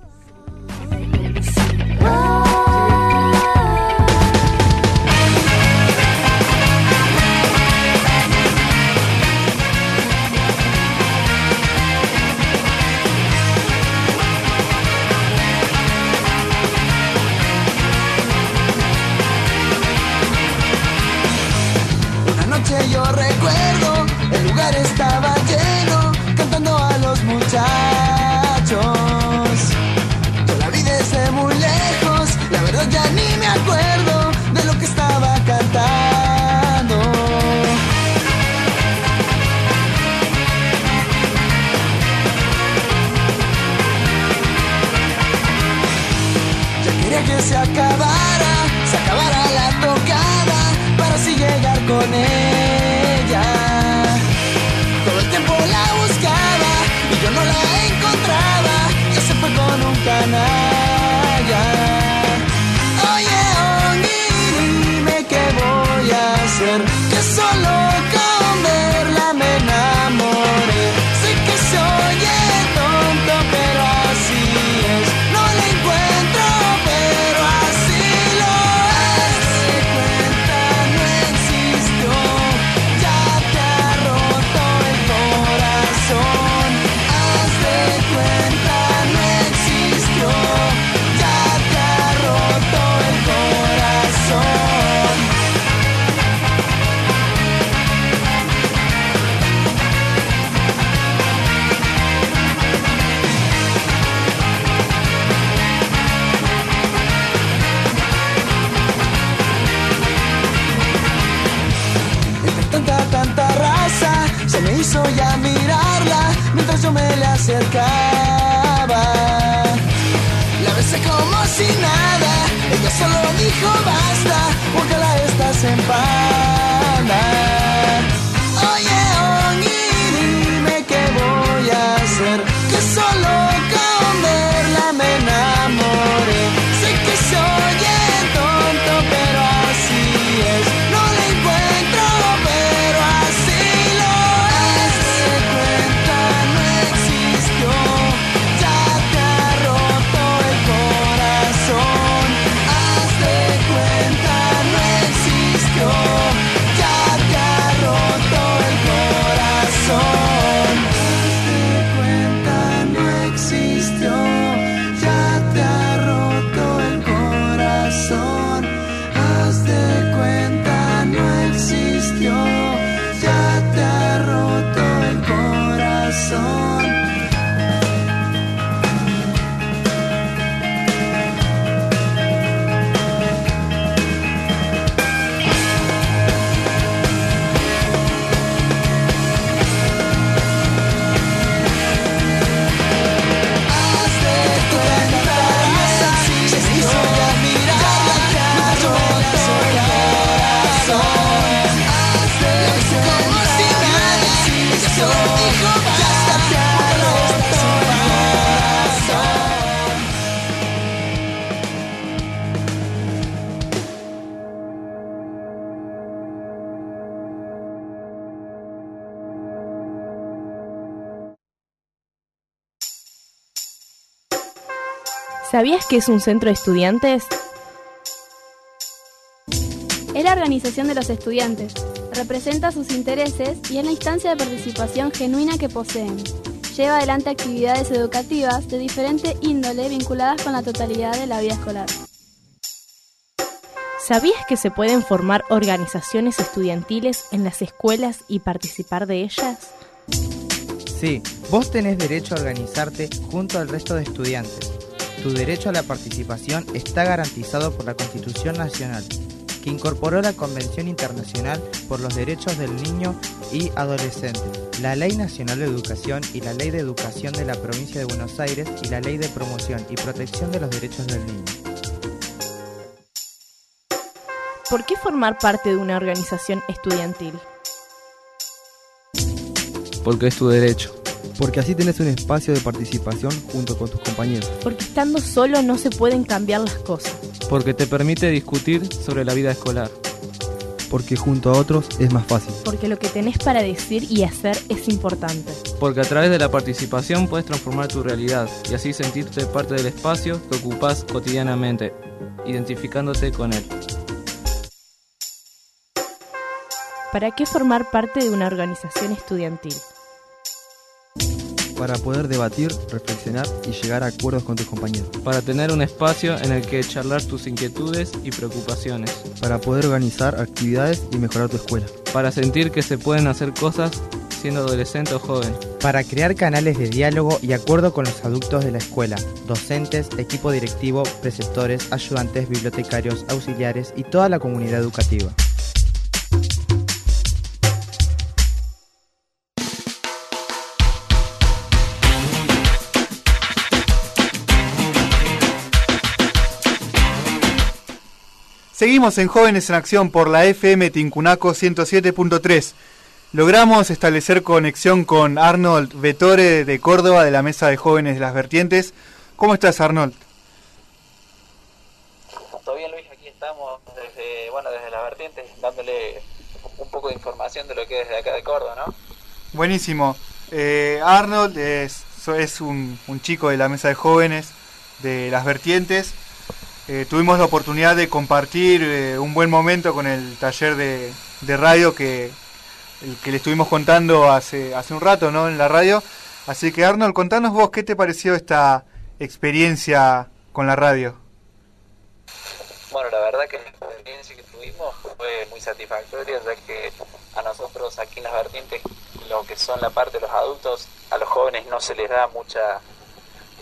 Speaker 12: ¿Sabías que es un centro de estudiantes?
Speaker 13: Es la organización de los estudiantes, representa sus intereses y es la instancia de participación genuina que poseen. Lleva adelante actividades educativas de diferente índole vinculadas con la totalidad de la vida escolar.
Speaker 12: ¿Sabías que se pueden formar organizaciones estudiantiles en las escuelas y participar de ellas?
Speaker 14: Sí, vos tenés derecho a organizarte junto al resto de estudiantes. Tu derecho a la participación está garantizado por la Constitución Nacional, que incorporó la Convención Internacional por los Derechos del Niño y Adolescente, la Ley Nacional de Educación y la Ley de Educación de la Provincia de Buenos Aires y la Ley de Promoción y Protección de los Derechos del Niño.
Speaker 12: ¿Por qué formar parte de una organización estudiantil?
Speaker 15: Porque es tu derecho.
Speaker 16: Porque así tenés un espacio de participación junto con tus compañeros.
Speaker 12: Porque estando solo no se pueden cambiar las cosas.
Speaker 15: Porque te permite discutir sobre la vida escolar.
Speaker 16: Porque junto a otros es más fácil.
Speaker 12: Porque lo que tenés para decir y hacer es importante.
Speaker 15: Porque a través de la participación puedes transformar tu realidad y así sentirte parte del espacio que ocupás cotidianamente, identificándote con él.
Speaker 12: ¿Para qué formar parte de una organización estudiantil?
Speaker 16: Para poder debatir, reflexionar y llegar a acuerdos con tus compañeros.
Speaker 15: Para tener un espacio en el que charlar tus inquietudes y preocupaciones.
Speaker 16: Para poder organizar actividades y mejorar tu escuela.
Speaker 15: Para sentir que se pueden hacer cosas siendo adolescente o joven.
Speaker 14: Para crear canales de diálogo y acuerdo con los adultos de la escuela, docentes, equipo directivo, preceptores, ayudantes, bibliotecarios, auxiliares y toda la comunidad educativa.
Speaker 1: Seguimos en Jóvenes en Acción por la FM Tincunaco 107.3. Logramos establecer conexión con Arnold Vetore de Córdoba de la Mesa de Jóvenes de las Vertientes. ¿Cómo estás, Arnold?
Speaker 17: Todo bien, Luis, aquí estamos desde, bueno, desde las vertientes, dándole un poco de información de lo que es de acá de Córdoba, ¿no?
Speaker 1: Buenísimo. Eh, Arnold es, es un, un chico de la Mesa de Jóvenes de las Vertientes. Eh, tuvimos la oportunidad de compartir eh, un buen momento con el taller de, de radio que, que le estuvimos contando hace, hace un rato ¿no? en la radio. Así que Arnold, contanos vos qué te pareció esta experiencia con la radio.
Speaker 17: Bueno, la verdad que la experiencia que tuvimos fue muy satisfactoria, ya que a nosotros aquí en las vertientes, lo que son la parte de los adultos, a los jóvenes no se les da mucha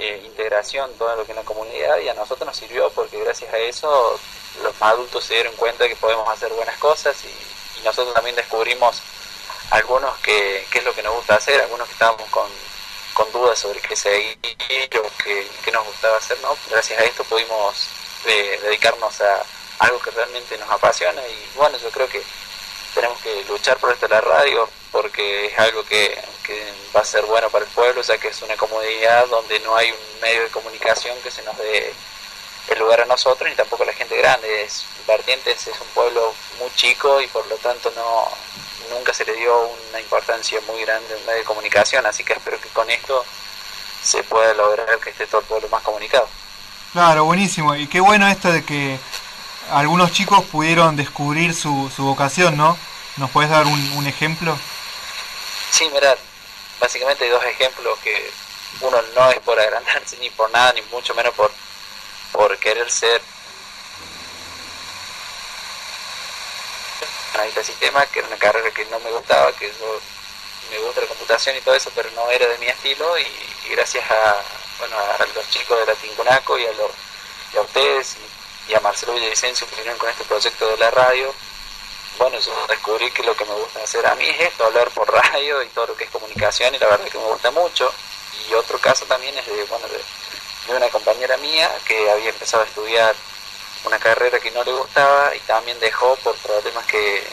Speaker 17: eh, integración, todo lo que es la comunidad, y a nosotros nos sirvió porque gracias a eso los adultos se dieron cuenta que podemos hacer buenas cosas y, nosotros también descubrimos algunos que, qué es lo que nos gusta hacer, algunos que estábamos con, con dudas sobre qué seguir o qué, qué nos gustaba hacer, ¿no? Gracias a esto pudimos eh, dedicarnos a algo que realmente nos apasiona y bueno, yo creo que tenemos que luchar por esto de la radio porque es algo que, que va a ser bueno para el pueblo, ya que es una comunidad donde no hay un medio de comunicación que se nos dé el lugar a nosotros ni tampoco a la gente grande. Es, Vertientes es un pueblo muy chico y por lo tanto no nunca se le dio una importancia muy grande en medio de comunicación, así que espero que con esto se pueda lograr que esté todo el pueblo más comunicado.
Speaker 1: Claro, buenísimo. Y qué bueno esto de que algunos chicos pudieron descubrir su, su vocación, ¿no? ¿Nos puedes dar un, ejemplo?
Speaker 17: Sí, mirad, básicamente hay dos ejemplos que uno no es por agrandarse ni por nada, ni mucho menos por, por querer ser analista de sistema, que era una carrera que no me gustaba, que yo me gusta la computación y todo eso, pero no era de mi estilo y, y gracias a, bueno, a los chicos de la Tincunaco y a, los, y a ustedes y, y a Marcelo Villavicencio que vinieron con este proyecto de la radio, bueno, yo descubrí que lo que me gusta hacer a mí es esto, hablar por radio y todo lo que es comunicación y la verdad que me gusta mucho. Y otro caso también es de, bueno, de, de una compañera mía que había empezado a estudiar una carrera que no le gustaba y también dejó por problemas que,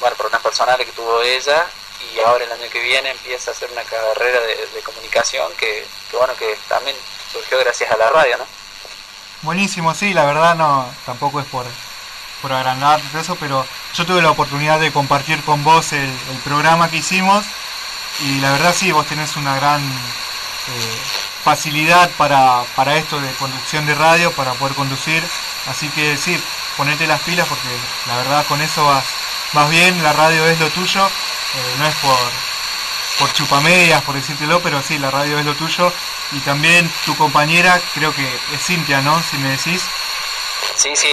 Speaker 17: bueno, problemas personales que tuvo ella y ahora el año que viene empieza a hacer una carrera de, de comunicación que, que, bueno, que también surgió gracias a la radio, ¿no?
Speaker 1: Buenísimo, sí, la verdad no, tampoco es por, por agrandar eso, pero yo tuve la oportunidad de compartir con vos el, programa que hicimos y la verdad sí, vos tenés una gran eh, facilidad para, para esto de conducción de radio, para poder conducir, así que sí, ponete las pilas porque la verdad con eso vas, vas bien, la radio es lo tuyo, eh, no es por, por chupamedias, por decírtelo, pero sí, la radio es lo tuyo y también tu compañera, creo que es Cintia, ¿no? Si me decís.
Speaker 17: Sí, sí,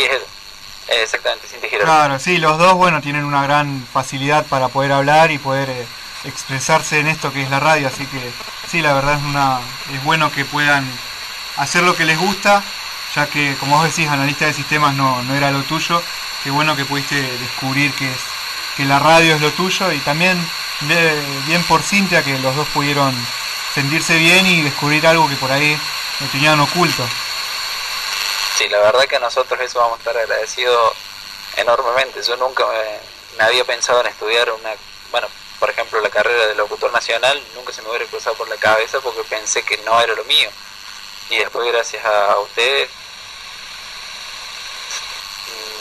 Speaker 17: Exactamente, Cintia Girón.
Speaker 1: Claro, sí, los dos, bueno, tienen una gran facilidad para poder hablar y poder eh, expresarse en esto que es la radio, así que sí, la verdad es una es bueno que puedan hacer lo que les gusta, ya que como vos decís, analista de sistemas no, no era lo tuyo, qué bueno que pudiste descubrir que es que la radio es lo tuyo y también bien por Cintia que los dos pudieron sentirse bien y descubrir algo que por ahí lo tenían oculto.
Speaker 17: Sí, la verdad que nosotros eso vamos a estar agradecidos enormemente. Yo nunca me, había pensado en estudiar una, bueno, por ejemplo, la carrera de locutor nacional, nunca se me hubiera cruzado por la cabeza porque pensé que no era lo mío. Y después, gracias a ustedes,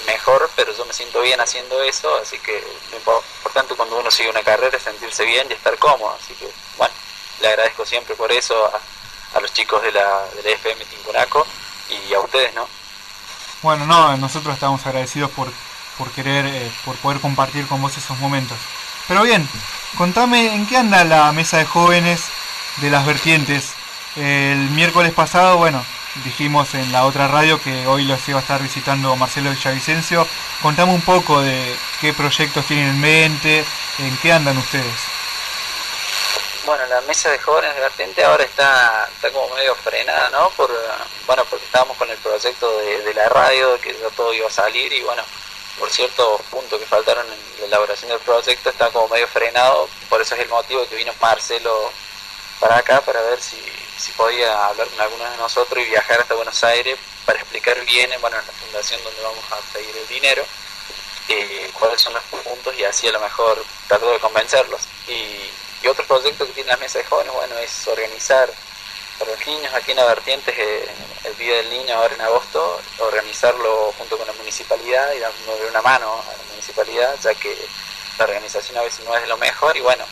Speaker 17: mejor, pero yo me siento bien haciendo eso, así que lo importante cuando uno sigue una carrera es sentirse bien y estar cómodo. Así que, bueno, le agradezco siempre por eso a, a los chicos de la, de FM Tincunaco y a ustedes, ¿no?
Speaker 1: Bueno, no, nosotros estamos agradecidos por, por querer, eh, por poder compartir con vos esos momentos. Pero bien, contame en qué anda la mesa de jóvenes de las vertientes. El miércoles pasado, bueno, dijimos en la otra radio que hoy los iba a estar visitando Marcelo Villavicencio. Contame un poco de qué proyectos tienen en mente, en qué andan ustedes.
Speaker 17: Bueno, la mesa de jóvenes de vertiente ahora está, está como medio frenada, ¿no? Por, bueno, porque estábamos con el proyecto de, la radio, que ya todo iba a salir y bueno, por ciertos puntos que faltaron en la elaboración del proyecto está como medio frenado, por eso es el motivo que vino Marcelo para acá, para ver si, si podía hablar con algunos de nosotros y viajar hasta Buenos Aires para explicar bien, bueno, en la fundación donde vamos a pedir el dinero, eh, cuáles son los puntos y así a lo mejor tratar de convencerlos. Y, y otro proyecto que tiene la mesa de jóvenes, bueno, es organizar para los niños aquí en la eh, el Día del Niño ahora en agosto, organizarlo junto con la municipalidad y dándole una mano a la municipalidad, ya que la organización a veces no es lo mejor y bueno,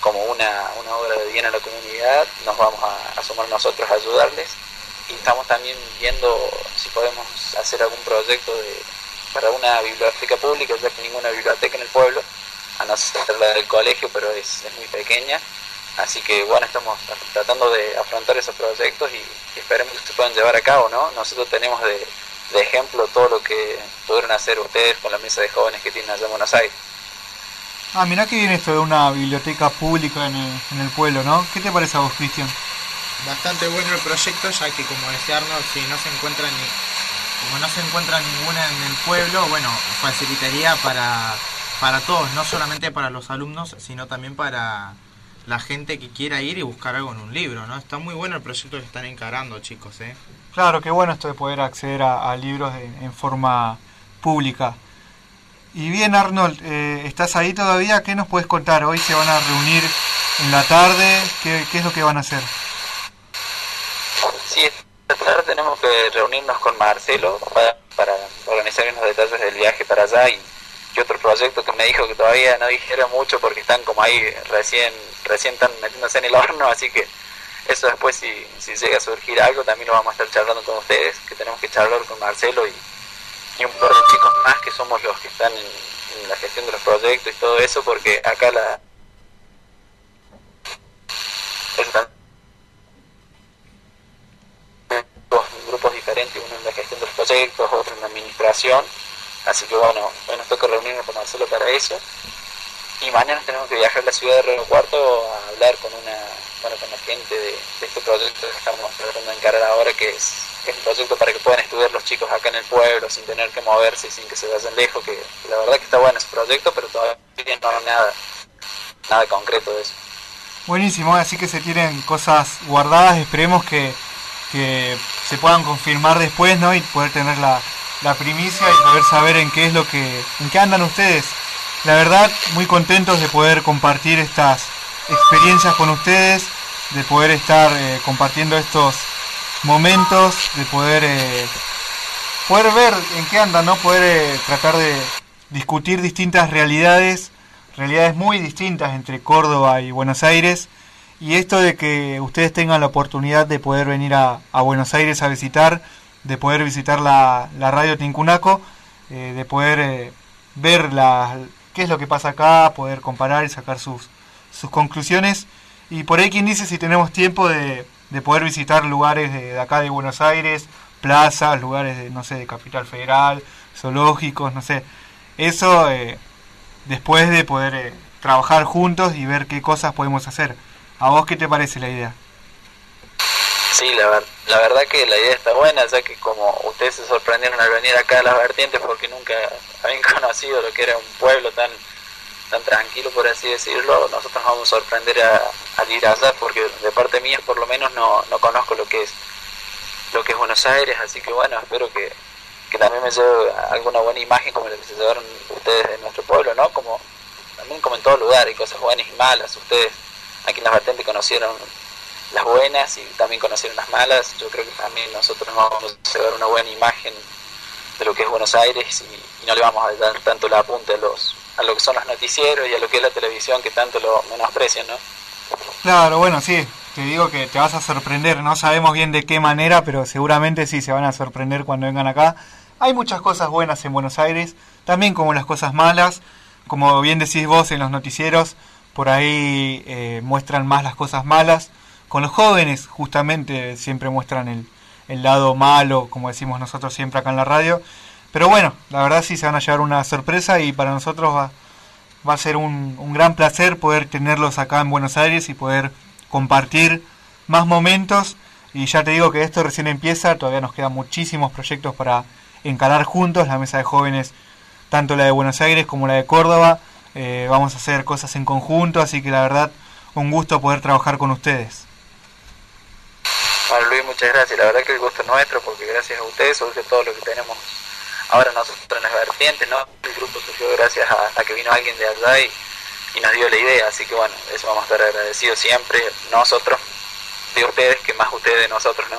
Speaker 17: como una, una obra de bien a la comunidad, nos vamos a, sumar nosotros a ayudarles y estamos también viendo si podemos hacer algún proyecto de, para una biblioteca pública, ya que ninguna biblioteca en el pueblo, a no ser la del colegio, pero es, es muy pequeña. Así que bueno, estamos tratando de afrontar esos proyectos y, y esperemos que se puedan llevar a cabo, ¿no? Nosotros tenemos de, de ejemplo todo lo que pudieron hacer ustedes con la mesa de jóvenes que tienen allá en Buenos Aires.
Speaker 1: Ah, mirá que viene esto de una biblioteca pública en el, en el pueblo, ¿no? ¿Qué te parece a vos, Cristian?
Speaker 6: Bastante bueno el proyecto, ya que como decía Arnold, si no se encuentra ni, como no se encuentra ninguna en el pueblo, bueno, facilitaría para, para todos, no solamente para los alumnos, sino también para la gente que quiera ir y buscar algo en un libro, ¿no? Está muy bueno el proyecto que están encarando, chicos, ¿eh?
Speaker 1: Claro, qué bueno esto de poder acceder a, a libros de- en forma pública. Y bien, Arnold, eh, ¿estás ahí todavía? ¿Qué nos puedes contar? Hoy se van a reunir en la tarde. ¿Qué, es lo que van a hacer?
Speaker 17: Sí, esta tarde tenemos que reunirnos con Marcelo para, organizar unos detalles del viaje para allá y, y otro proyecto que me dijo que todavía no dijera mucho porque están como ahí recién recién están metiéndose en el horno, así que eso después si, si llega a surgir algo también lo vamos a estar charlando con ustedes, que tenemos que charlar con Marcelo y, y un par de chicos más que somos los que están en, la gestión de los proyectos y todo eso, porque acá la... dos grupos diferentes, uno en la gestión de los proyectos, otro en la administración. Así que bueno, hoy nos toca reunirnos con Marcelo para eso. Y mañana tenemos que viajar a la ciudad de Río Cuarto a hablar con una bueno, con la gente de, de este proyecto que estamos tratando de encarar ahora, que es, que es un proyecto para que puedan estudiar los chicos acá en el pueblo sin tener que moverse y sin que se vayan lejos, que, la verdad que está bueno ese proyecto, pero todavía no hay nada, nada concreto de eso.
Speaker 1: Buenísimo, así que se tienen cosas guardadas, esperemos que, que se puedan confirmar después, ¿no? Y poder tener la, la primicia y poder saber en qué es lo que, en qué andan ustedes. La verdad, muy contentos de poder compartir estas experiencias con ustedes, de poder estar eh, compartiendo estos momentos, de poder eh, poder ver en qué andan, ¿no? Poder eh, tratar de discutir distintas realidades, realidades muy distintas entre Córdoba y Buenos Aires. Y esto de que ustedes tengan la oportunidad de poder venir a, Buenos Aires a visitar, de poder visitar la, la radio Tincunaco, eh, de poder ver la, qué es lo que pasa acá, poder comparar y sacar sus, sus conclusiones. Y por ahí quien dice si tenemos tiempo de, de poder visitar lugares de, acá de Buenos Aires, plazas, lugares de, no sé, de Capital Federal, zoológicos, no sé. Eso eh, después de poder eh, trabajar juntos y ver qué cosas podemos hacer. ¿A vos qué te parece la idea?
Speaker 17: Sí, la, la verdad que la idea está buena, ya que como ustedes se sorprendieron al venir acá a las vertientes porque nunca habían conocido lo que era un pueblo tan tan tranquilo, por así decirlo, nosotros nos vamos a sorprender a- al ir allá porque de parte mía por lo menos no, no conozco lo que es lo que es Buenos Aires, así que bueno, espero que, que también me lleve alguna buena imagen como la que se llevaron ustedes de nuestro pueblo, ¿no? Como también como en todo lugar, hay cosas buenas y malas, ustedes aquí en las vertientes conocieron las buenas y también conocieron las malas. Yo creo que también nosotros nos vamos a llevar una buena imagen de lo que es Buenos Aires y, y no le vamos a dar tanto la apunte a los a lo que son los noticieros y a lo que es la televisión que tanto lo menosprecian, ¿no?
Speaker 1: Claro, bueno, sí, te digo que te vas a sorprender, no sabemos bien de qué manera, pero seguramente sí se van a sorprender cuando vengan acá. Hay muchas cosas buenas en Buenos Aires, también como las cosas malas, como bien decís vos en los noticieros, por ahí eh, muestran más las cosas malas. Con los jóvenes justamente siempre muestran el, el lado malo, como decimos nosotros siempre acá en la radio. Pero bueno, la verdad sí se van a llevar una sorpresa y para nosotros va, va a ser un, un gran placer poder tenerlos acá en Buenos Aires y poder compartir más momentos. Y ya te digo que esto recién empieza, todavía nos quedan muchísimos proyectos para encarar juntos, la mesa de jóvenes, tanto la de Buenos Aires como la de Córdoba. Eh, vamos a hacer cosas en conjunto, así que la verdad, un gusto poder trabajar con ustedes.
Speaker 17: Bueno, Luis, muchas gracias. La verdad que el gusto es nuestro porque gracias a ustedes surge todo lo que tenemos ahora nosotros en las vertientes, ¿no? El grupo surgió gracias a, a que vino alguien de allá y, y nos dio la idea, así que bueno, eso vamos a estar agradecidos siempre, nosotros, de ustedes, que más ustedes de nosotros, ¿no?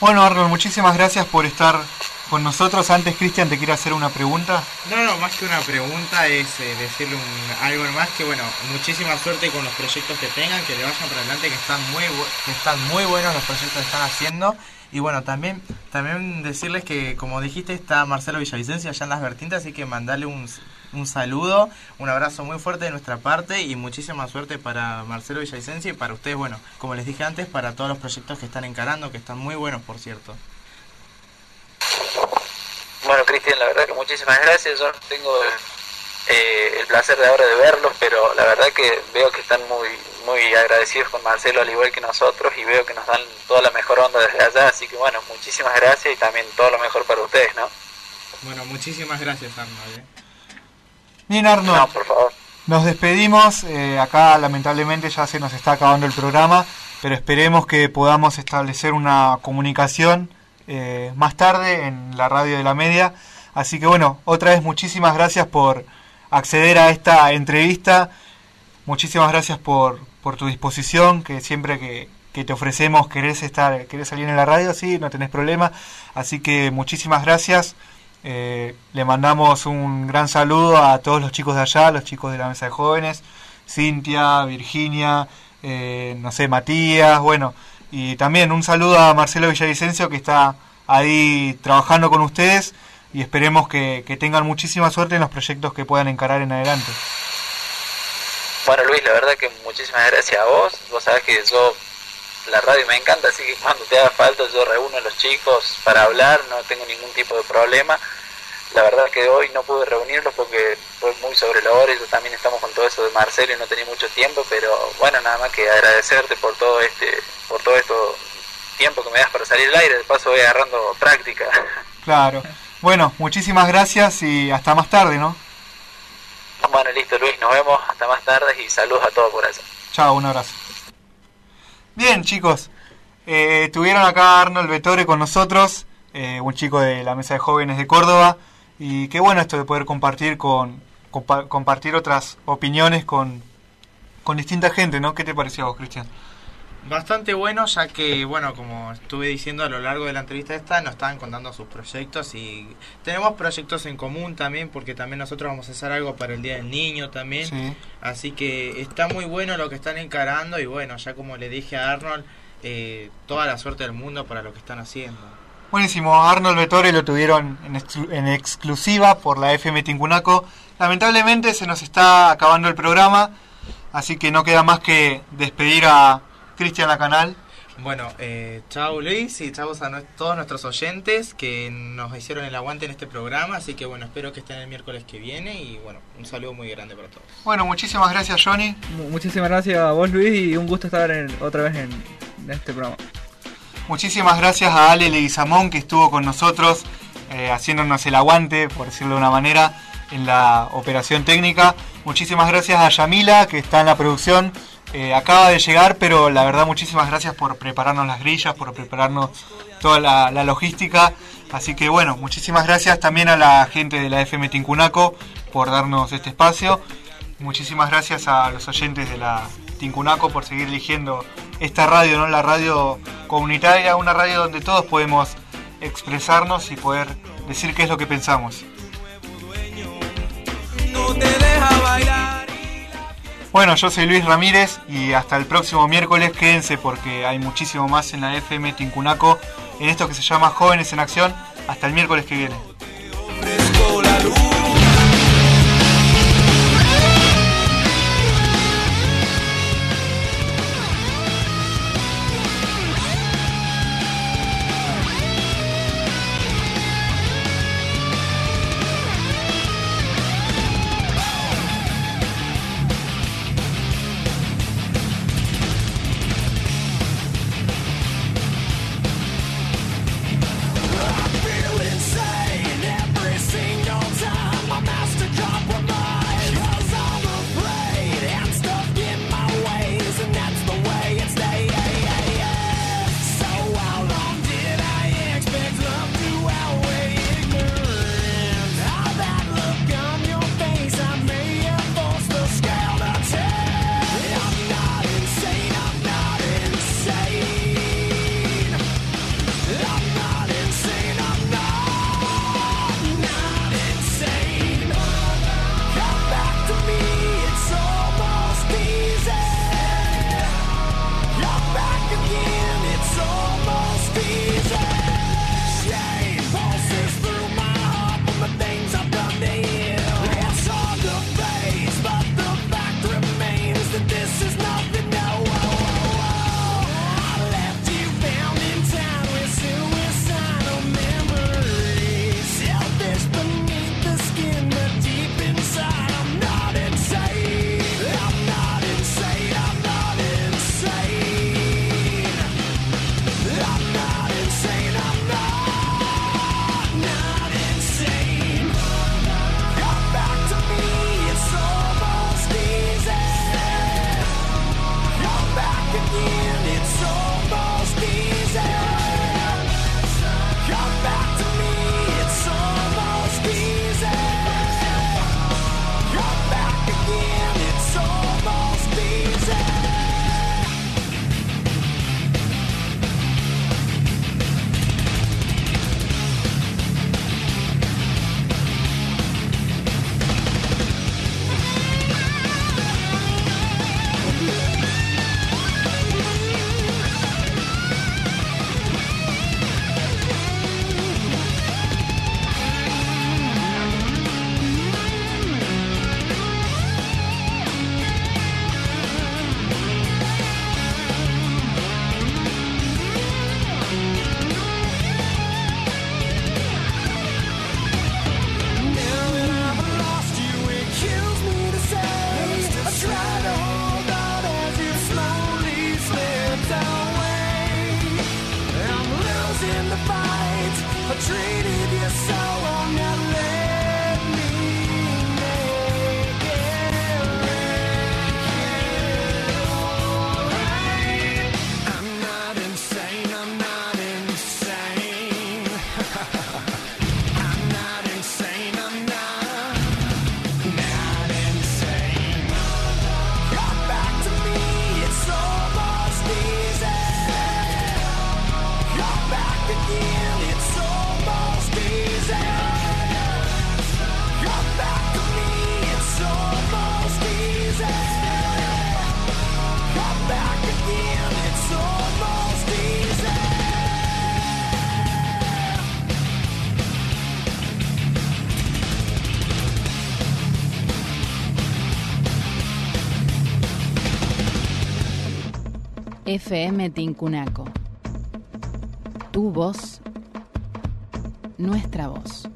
Speaker 1: Bueno, Arnold, muchísimas gracias por estar con nosotros. Antes, Cristian, te quiero hacer una pregunta.
Speaker 6: No, no, más que una pregunta es eh, decirle un- algo más que bueno, muchísima suerte con los proyectos que tengan, que le vayan para adelante, que están muy bu- que están muy buenos los proyectos que están haciendo y bueno, también también decirles que como dijiste está Marcelo Villavicencio allá en las vertientes, así que mandarle un, un saludo, un abrazo muy fuerte de nuestra parte y muchísima suerte para Marcelo Villavicencio y para ustedes, bueno, como les dije antes, para todos los proyectos que están encarando, que están muy buenos, por cierto.
Speaker 17: Bueno, Cristian, la verdad que muchísimas gracias. Yo tengo eh, el placer de ahora de verlos, pero la verdad que veo que están muy muy agradecidos con Marcelo al igual que nosotros y veo que nos dan toda la mejor onda desde allá, así que bueno, muchísimas gracias y también todo lo mejor para ustedes, ¿no?
Speaker 6: Bueno, muchísimas gracias Arnold. ¿eh?
Speaker 1: Bien, Arnold.
Speaker 17: No, por favor.
Speaker 1: Nos despedimos. eh, acá, lamentablemente, ya se nos está acabando el programa. Pero esperemos que podamos establecer una comunicación eh, más tarde en la radio de la media. Así que, bueno, otra vez muchísimas gracias por acceder a esta entrevista. Muchísimas gracias por, por tu disposición, que siempre que, te ofrecemos querés estar, querés salir en la radio, sí, no tenés problema. Así que muchísimas gracias. Eh, le mandamos un gran saludo a todos los chicos de allá, los chicos de la mesa de jóvenes, Cintia, Virginia, eh, no sé, Matías, bueno, y también un saludo a Marcelo Villavicencio que está ahí trabajando con ustedes y esperemos que, que tengan muchísima suerte en los proyectos que puedan encarar en adelante.
Speaker 17: Bueno, Luis, la verdad que muchísimas gracias a vos. Vos sabés que yo, la radio me encanta, así que cuando te haga falta yo reúno a los chicos para hablar, no tengo ningún tipo de problema. La verdad que hoy no pude reunirlos porque fue muy sobre la hora y yo también estamos con todo eso de Marcelo y no tenía mucho tiempo, pero bueno, nada más que agradecerte por todo este, por todo esto tiempo que me das para salir al aire, de paso voy agarrando práctica.
Speaker 1: Claro. Bueno, muchísimas gracias y hasta más tarde, ¿no?
Speaker 17: Bueno, listo Luis, nos vemos hasta más tarde y saludos a todos por allá.
Speaker 1: Chao, un abrazo. Bien, chicos, eh, tuvieron acá Arnold Vetore con nosotros, eh, un chico de la Mesa de Jóvenes de Córdoba, y qué bueno esto de poder compartir con compa- compartir otras opiniones con, con distinta gente, ¿no? ¿Qué te pareció a vos, Cristian?
Speaker 6: Bastante bueno, ya que, bueno, como estuve diciendo a lo largo de la entrevista esta, nos estaban contando sus proyectos y tenemos proyectos en común también, porque también nosotros vamos a hacer algo para el Día del Niño también.
Speaker 1: Sí.
Speaker 6: Así que está muy bueno lo que están encarando y bueno, ya como le dije a Arnold, eh, toda la suerte del mundo para lo que están haciendo.
Speaker 1: Buenísimo, Arnold Vetore lo tuvieron en, exclu- en exclusiva por la FM Tincunaco. Lamentablemente se nos está acabando el programa, así que no queda más que despedir a Cristian Lacanal.
Speaker 6: Bueno, eh, chao Luis y chao a todos nuestros oyentes que nos hicieron el aguante en este programa. Así que bueno, espero que estén el miércoles que viene y bueno, un saludo muy grande para todos.
Speaker 1: Bueno, muchísimas gracias Johnny.
Speaker 2: Mu- Muchísimas gracias a vos, Luis, y un gusto estar en- otra vez en, en este programa.
Speaker 1: Muchísimas gracias a Ale Leguizamón que estuvo con nosotros eh, haciéndonos el aguante, por decirlo de una manera, en la operación técnica. Muchísimas gracias a Yamila que está en la producción. Eh, acaba de llegar, pero la verdad muchísimas gracias por prepararnos las grillas, por prepararnos toda la, logística. Así que bueno, muchísimas gracias también a la gente de la FM Tincunaco por darnos este espacio. Muchísimas gracias a los oyentes de la Tincunaco por seguir eligiendo esta radio, ¿no? La radio comunitaria, una radio donde todos podemos expresarnos y poder decir qué es lo que pensamos. Bueno, yo soy Luis Ramírez y hasta el próximo miércoles quédense porque hay muchísimo más en la FM Tincunaco en esto que se llama Jóvenes en Acción. Hasta el miércoles que viene.
Speaker 5: FM Tincunaco. Tu voz, nuestra voz.